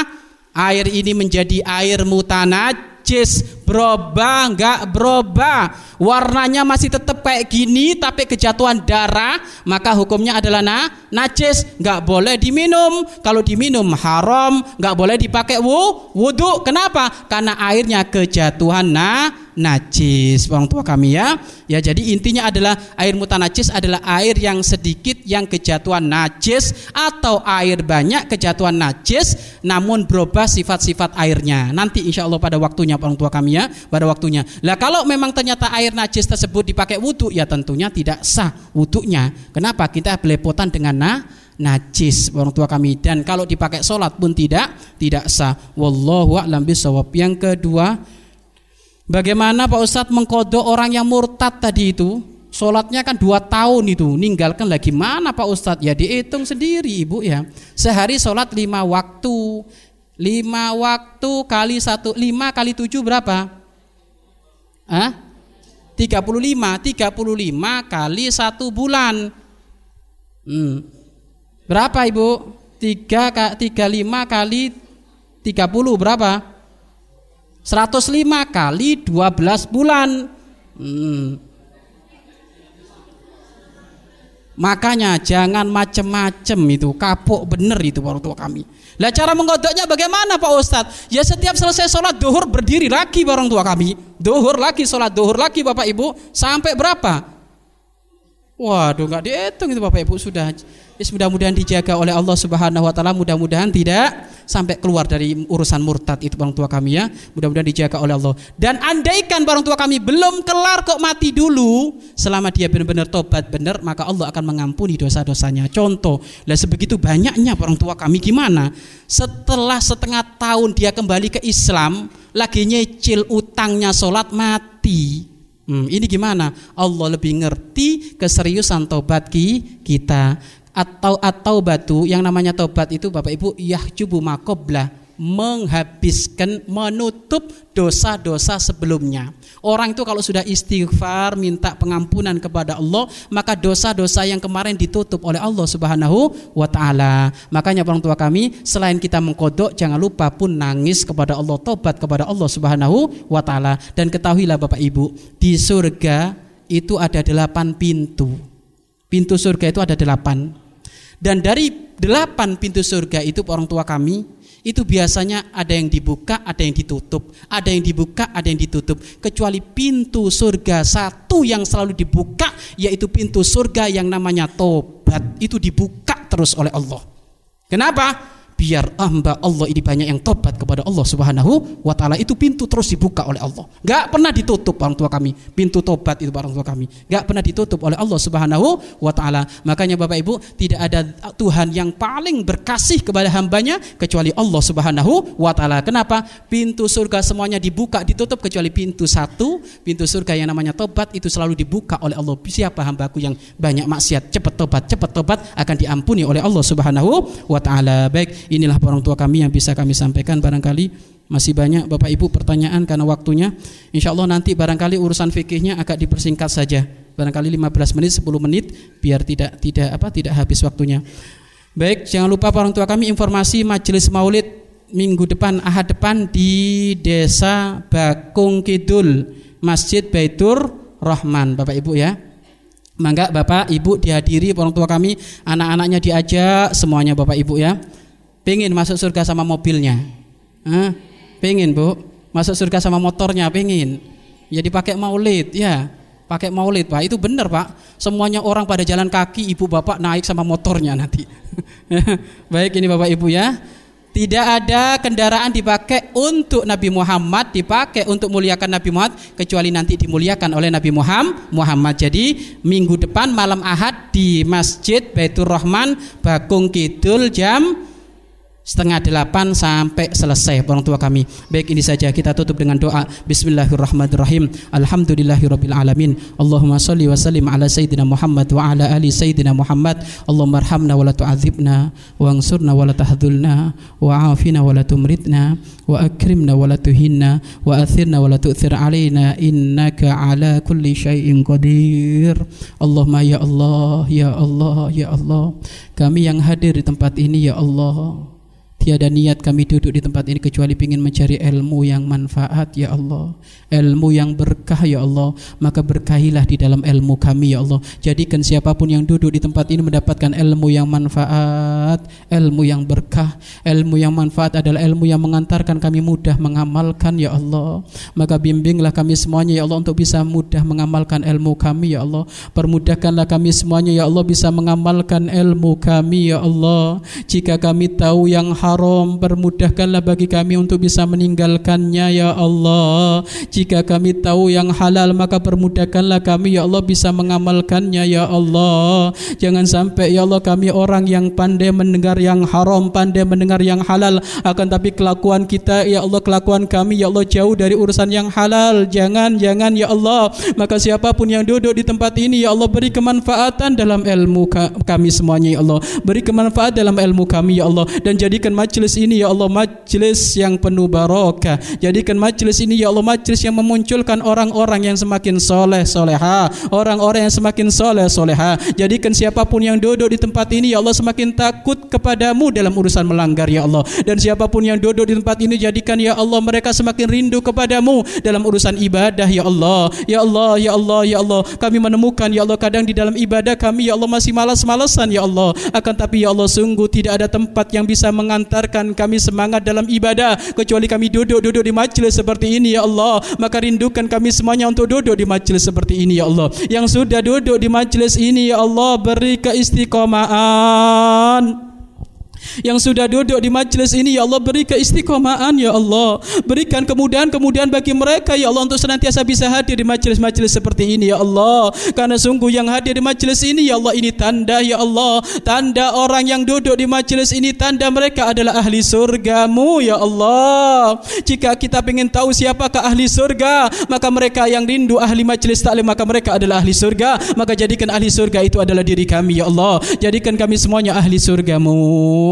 Air ini menjadi air mutanaj najis berubah nggak berubah. Warnanya masih tetap kayak gini tapi kejatuhan darah maka hukumnya adalah na najis. Nggak boleh diminum. Kalau diminum haram nggak boleh dipakai wu wudhu kenapa? Karena airnya kejatuhan na najis. Orang tua kami ya. Ya jadi intinya adalah air mutanajis adalah air yang sedikit yang kejatuhan najis atau air banyak kejatuhan najis namun berubah sifat-sifat airnya. Nanti insya Allah pada waktunya orang tua kami ya pada waktunya. Lah kalau memang ternyata air najis tersebut dipakai wudhu ya tentunya tidak sah wudhunya kenapa? Kita belepotan dengan na najis orang tua kami. Dan kalau dipakai sholat pun tidak tidak sah. Wallahu a'lam bisawab yang kedua Bagaimana Pak Ustadz mengkodok orang yang murtad tadi itu? Sholatnya kan dua tahun itu, ninggalkan lagi mana Pak Ustadz? Ya dihitung sendiri Ibu ya. Sehari sholat lima waktu, lima waktu kali satu, lima kali tujuh berapa? Ah? 35, 35 kali satu bulan. Hmm. Berapa Ibu? 3 35 kali 30 berapa? 105 kali 12 bulan. Hmm. Makanya jangan macem-macem itu, kapok bener itu orang tua kami. Lah cara menggodoknya bagaimana Pak Ustadz? Ya setiap selesai sholat duhur berdiri lagi orang tua kami. Duhur lagi, sholat duhur lagi Bapak Ibu. Sampai berapa? Waduh nggak dihitung itu Bapak Ibu sudah. Yes, mudah-mudahan dijaga oleh Allah Subhanahu wa taala, mudah-mudahan tidak sampai keluar dari urusan murtad itu orang tua kami ya. Mudah-mudahan dijaga oleh Allah. Dan andaikan orang tua kami belum kelar kok mati dulu, selama dia benar-benar tobat benar, maka Allah akan mengampuni dosa-dosanya. Contoh, lah sebegitu banyaknya orang tua kami gimana? Setelah setengah tahun dia kembali ke Islam, lagi nyicil utangnya sholat mati Hmm, ini gimana? Allah lebih ngerti keseriusan tobat kita atau atau batu yang namanya tobat itu Bapak Ibu yahjubu makoblah menghabiskan menutup dosa-dosa sebelumnya. Orang itu kalau sudah istighfar minta pengampunan kepada Allah, maka dosa-dosa yang kemarin ditutup oleh Allah Subhanahu wa taala. Makanya orang tua kami selain kita mengkodok jangan lupa pun nangis kepada Allah, tobat kepada Allah Subhanahu wa taala dan ketahuilah Bapak Ibu, di surga itu ada delapan pintu. Pintu surga itu ada delapan. Dan dari delapan pintu surga itu orang tua kami itu biasanya ada yang dibuka, ada yang ditutup, ada yang dibuka, ada yang ditutup. Kecuali pintu surga satu yang selalu dibuka, yaitu pintu surga yang namanya tobat. Itu dibuka terus oleh Allah. Kenapa? Biar hamba Allah ini banyak yang tobat kepada Allah Subhanahu wa taala itu pintu terus dibuka oleh Allah. Gak pernah ditutup orang tua kami. Pintu tobat itu orang tua kami. Gak pernah ditutup oleh Allah Subhanahu wa taala. Makanya Bapak Ibu tidak ada Tuhan yang paling berkasih kepada hambanya kecuali Allah Subhanahu wa taala. Kenapa? Pintu surga semuanya dibuka ditutup kecuali pintu satu, pintu surga yang namanya tobat itu selalu dibuka oleh Allah. Siapa hambaku yang banyak maksiat, cepat tobat, cepat tobat akan diampuni oleh Allah Subhanahu wa taala. Baik, Inilah orang tua kami yang bisa kami sampaikan barangkali masih banyak Bapak Ibu pertanyaan karena waktunya. Insya Allah nanti barangkali urusan fikihnya agak dipersingkat saja. Barangkali 15 menit 10 menit biar tidak tidak apa tidak habis waktunya. Baik, jangan lupa orang tua kami informasi majelis Maulid minggu depan Ahad depan di Desa Bakung Kidul, Masjid Baitur Rahman, Bapak Ibu ya. Mangga Bapak Ibu dihadiri orang tua kami, anak-anaknya diajak semuanya Bapak Ibu ya. Pengen masuk surga sama mobilnya. Hah? Pengen bu, masuk surga sama motornya, pengen. Ya dipakai maulid, ya. Pakai maulid pak, itu benar pak. Semuanya orang pada jalan kaki, ibu bapak naik sama motornya nanti. Baik ini bapak ibu ya. Tidak ada kendaraan dipakai untuk Nabi Muhammad, dipakai untuk muliakan Nabi Muhammad kecuali nanti dimuliakan oleh Nabi Muhammad. Muhammad. Jadi minggu depan malam Ahad di Masjid Baitur Rahman Bakung Kidul jam setengah delapan sampai selesai orang tua kami. Baik ini saja kita tutup dengan doa. Bismillahirrahmanirrahim. Alhamdulillahirabbil alamin. Allahumma shalli wa sallim ala sayyidina Muhammad wa ala ali sayyidina Muhammad. Allahumma arhamna wa la tu'adzibna wa ansurna wa la tahdhulna wa afina wa la tumritna wa akrimna wa la tuhinna wa athirna wa la tu'thir alaina innaka ala kulli syai'in qadir. Allahumma ya Allah, ya Allah, ya Allah. Kami yang hadir di tempat ini ya Allah tiada niat kami duduk di tempat ini kecuali ingin mencari ilmu yang manfaat ya Allah. Ilmu yang berkah ya Allah. Maka berkahilah di dalam ilmu kami ya Allah. Jadikan siapa pun yang duduk di tempat ini mendapatkan ilmu yang manfaat ilmu yang berkah. Ilmu yang manfaat adalah ilmu yang mengantarkan kami mudah mengamalkan ya Allah. Maka bimbinglah kami semuanya ya Allah untuk bisa mudah mengamalkan ilmu kami ya Allah. Permudahkanlah kami semuanya ya Allah bisa mengamalkan ilmu kami ya Allah. Jika kami tahu yang haram permudahkanlah bagi kami untuk bisa meninggalkannya ya Allah jika kami tahu yang halal maka permudahkanlah kami ya Allah bisa mengamalkannya ya Allah. Jangan sampai ya Allah kami orang yang pandai mendengar yang haram, pandai mendengar yang halal akan tapi kelakuan kita ya Allah kelakuan kami ya Allah jauh dari urusan yang halal. Jangan jangan ya Allah. Maka siapa pun yang duduk di tempat ini ya Allah beri kemanfaatan dalam ilmu kami semuanya ya Allah. Beri kemanfaat dalam ilmu kami ya Allah dan jadikan majlis ini ya Allah majlis yang penuh barokah. Jadikan majlis ini ya Allah majlis yang memunculkan orang-orang yang semakin soleh soleha, orang-orang yang semakin soleh soleha. Jadikan siapa pun yang duduk di tempat ini, ya Allah semakin takut kepadamu dalam urusan melanggar, ya Allah. Dan siapa pun yang duduk di tempat ini, jadikan ya Allah mereka semakin rindu kepadamu dalam urusan ibadah, ya Allah. Ya Allah, ya Allah, ya Allah. Kami menemukan, ya Allah, kadang di dalam ibadah kami, ya Allah masih malas-malasan, ya Allah. Akan tapi, ya Allah, sungguh tidak ada tempat yang bisa mengantarkan kami semangat dalam ibadah. Kecuali kami duduk-duduk di majlis seperti ini, ya Allah maka rindukan kami semuanya untuk duduk di majlis seperti ini ya Allah. Yang sudah duduk di majlis ini ya Allah beri keistiqomahan yang sudah duduk di majlis ini ya Allah beri keistiqomahan ya Allah. Berikan kemudahan-kemudahan bagi mereka ya Allah untuk senantiasa bisa hadir di majlis-majlis seperti ini ya Allah. Karena sungguh yang hadir di majlis ini ya Allah ini tanda ya Allah. Tanda orang yang duduk di majlis ini tanda mereka adalah ahli surgamu ya Allah. Jika kita ingin tahu siapakah ahli surga maka mereka yang rindu ahli majlis taklim maka mereka adalah ahli surga. Maka jadikan ahli surga itu adalah diri kami ya Allah. Jadikan kami semuanya ahli surgamu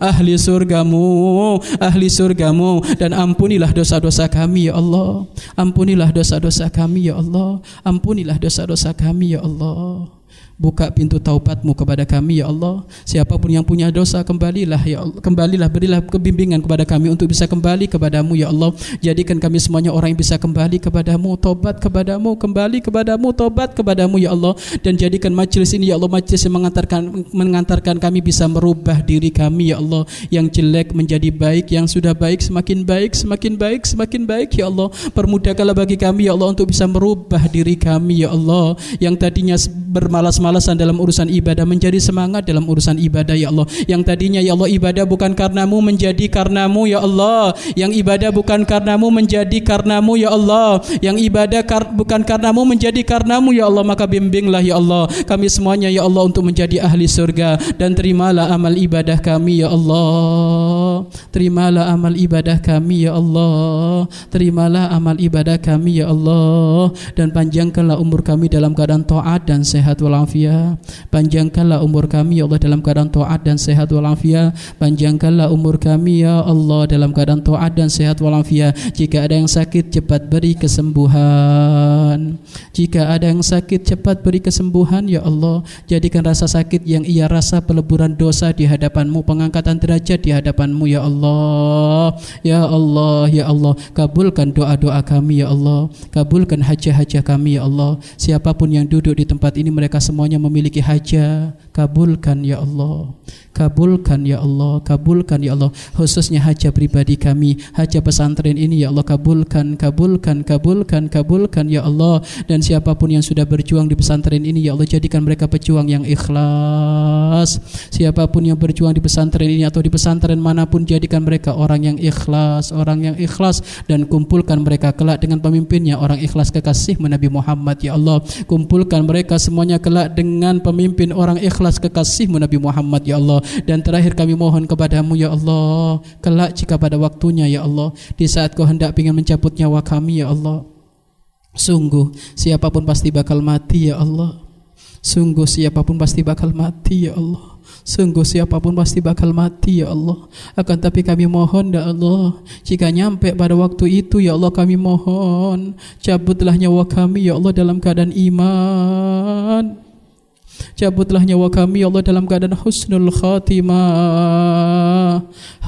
ahli surgamu ahli surgamu. Dan ampunilah dosa-dosa kami ya Allah. Ampunilah dosa-dosa kami ya Allah. Ampunilah dosa-dosa kami ya Allah Buka pintu taubatmu kepada kami ya Allah. Siapa pun yang punya dosa kembalilah ya Allah. Kembalilah berilah kebimbingan kepada kami Untuk bisa kembali kepadamu ya Allah. Jadikan kami semuanya orang yang bisa kembali kepadamu Tobat kepadamu Kembali kepadamu Tobat kepadamu ya Allah. Dan jadikan majlis ini ya Allah Majlis yang mengantarkan, mengantarkan kami bisa merubah diri kami ya Allah. Yang jelek menjadi baik Yang sudah baik semakin baik Semakin baik semakin baik ya Allah. Permudahkanlah bagi kami ya Allah Untuk bisa merubah diri kami ya Allah. Yang tadinya bermalas malasan dalam urusan ibadah menjadi semangat dalam urusan ibadah ya Allah. Yang tadinya ya Allah ibadah bukan karenamu menjadi karenamu ya Allah. Yang ibadah bukan karenamu menjadi karenamu ya Allah. Yang ibadah kar bukan karenamu menjadi karenamu ya Allah. Maka bimbinglah ya Allah kami semuanya ya Allah untuk menjadi ahli surga. Dan terimalah amal ibadah kami ya Allah. Terimalah amal ibadah kami ya Allah. Terimalah amal ibadah kami ya Allah. Dan panjangkanlah umur kami dalam keadaan taat dan sehat walafiat walafiat. Panjangkanlah umur kami ya Allah dalam keadaan taat dan sehat walafiat. Panjangkanlah umur kami ya Allah dalam keadaan taat dan sehat walafiat. Jika ada yang sakit cepat beri kesembuhan. Jika ada yang sakit cepat beri kesembuhan ya Allah. Jadikan rasa sakit yang ia rasa peleburan dosa di hadapanmu pengangkatan derajat di hadapanmu ya Allah. Ya Allah ya Allah. Kabulkan doa-doa kami ya Allah. Kabulkan hajah-hajah kami ya Allah. Siapa pun yang duduk di tempat ini mereka semua semuanya memiliki hajat kabulkan ya Allah. Kabulkan ya Allah kabulkan ya Allah. Khususnya hajat pribadi kami hajat pesantren ini ya Allah kabulkan kabulkan kabulkan kabulkan ya Allah. Dan siapa pun yang sudah berjuang di pesantren ini ya Allah jadikan mereka pejuang yang ikhlas. Siapa pun yang berjuang di pesantren ini atau di pesantren mana pun jadikan mereka orang yang ikhlas orang yang ikhlas. Dan kumpulkan mereka kelak dengan pemimpinnya orang ikhlas kekasih Nabi Muhammad ya Allah. Kumpulkan mereka semuanya kelak dengan pemimpin orang ikhlas kekasihmu Nabi Muhammad ya Allah. Dan terakhir kami mohon kepadamu ya Allah kelak jika pada waktunya ya Allah di saat kau hendak ingin mencabut nyawa kami ya Allah. Sungguh siapa pun pasti bakal mati ya Allah. Sungguh siapa pun pasti bakal mati ya Allah. Sungguh siapa pun pasti bakal mati ya Allah. Akan tapi kami mohon ya Allah Jika nyampe pada waktu itu ya Allah kami mohon Cabutlah nyawa kami ya Allah dalam keadaan iman Cabutlah nyawa kami ya Allah dalam keadaan husnul khatimah.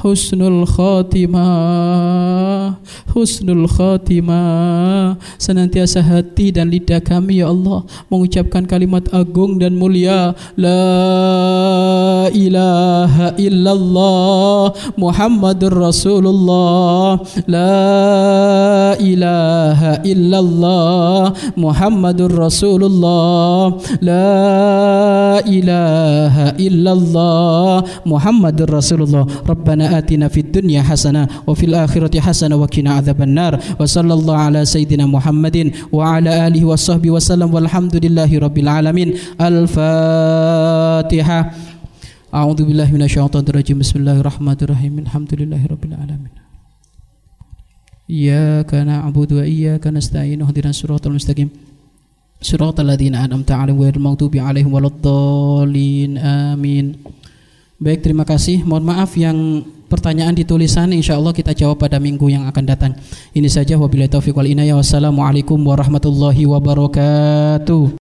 Husnul khatimah. Husnul khatimah. Senantiasa hati dan lidah kami ya Allah Mengucapkan kalimat agung dan mulia. La ilaha illallah Muhammadur Rasulullah. La ilaha illallah Muhammadur Rasulullah. La ilaha illallah Muhammadur Rasulullah Rabbana atina fid dunya hasanah wa fil akhirati hasanah wa qina adzaban nar wa sallallahu ala sayyidina Muhammadin wa ala alihi wa sahbihi wa sallam walhamdulillahi rabbil alamin al-fatihah A'udzu billahi minasyaitonir rajim Bismillahirrahmanirrahim Alhamdulillahi rabbil alamin Iyyaka na'budu wa iyyaka nasta'in ihdinas siratal mustaqim صراط الذين أنعمت عليهم غير المغضوب عليهم ولا الضالين آمين Baik, terima kasih. Mohon maaf yang pertanyaan di tulisan insya Allah kita jawab pada minggu yang akan datang. Ini saja wabillahi taufiq wal inayah. Wassalamualaikum warahmatullahi wabarakatuh.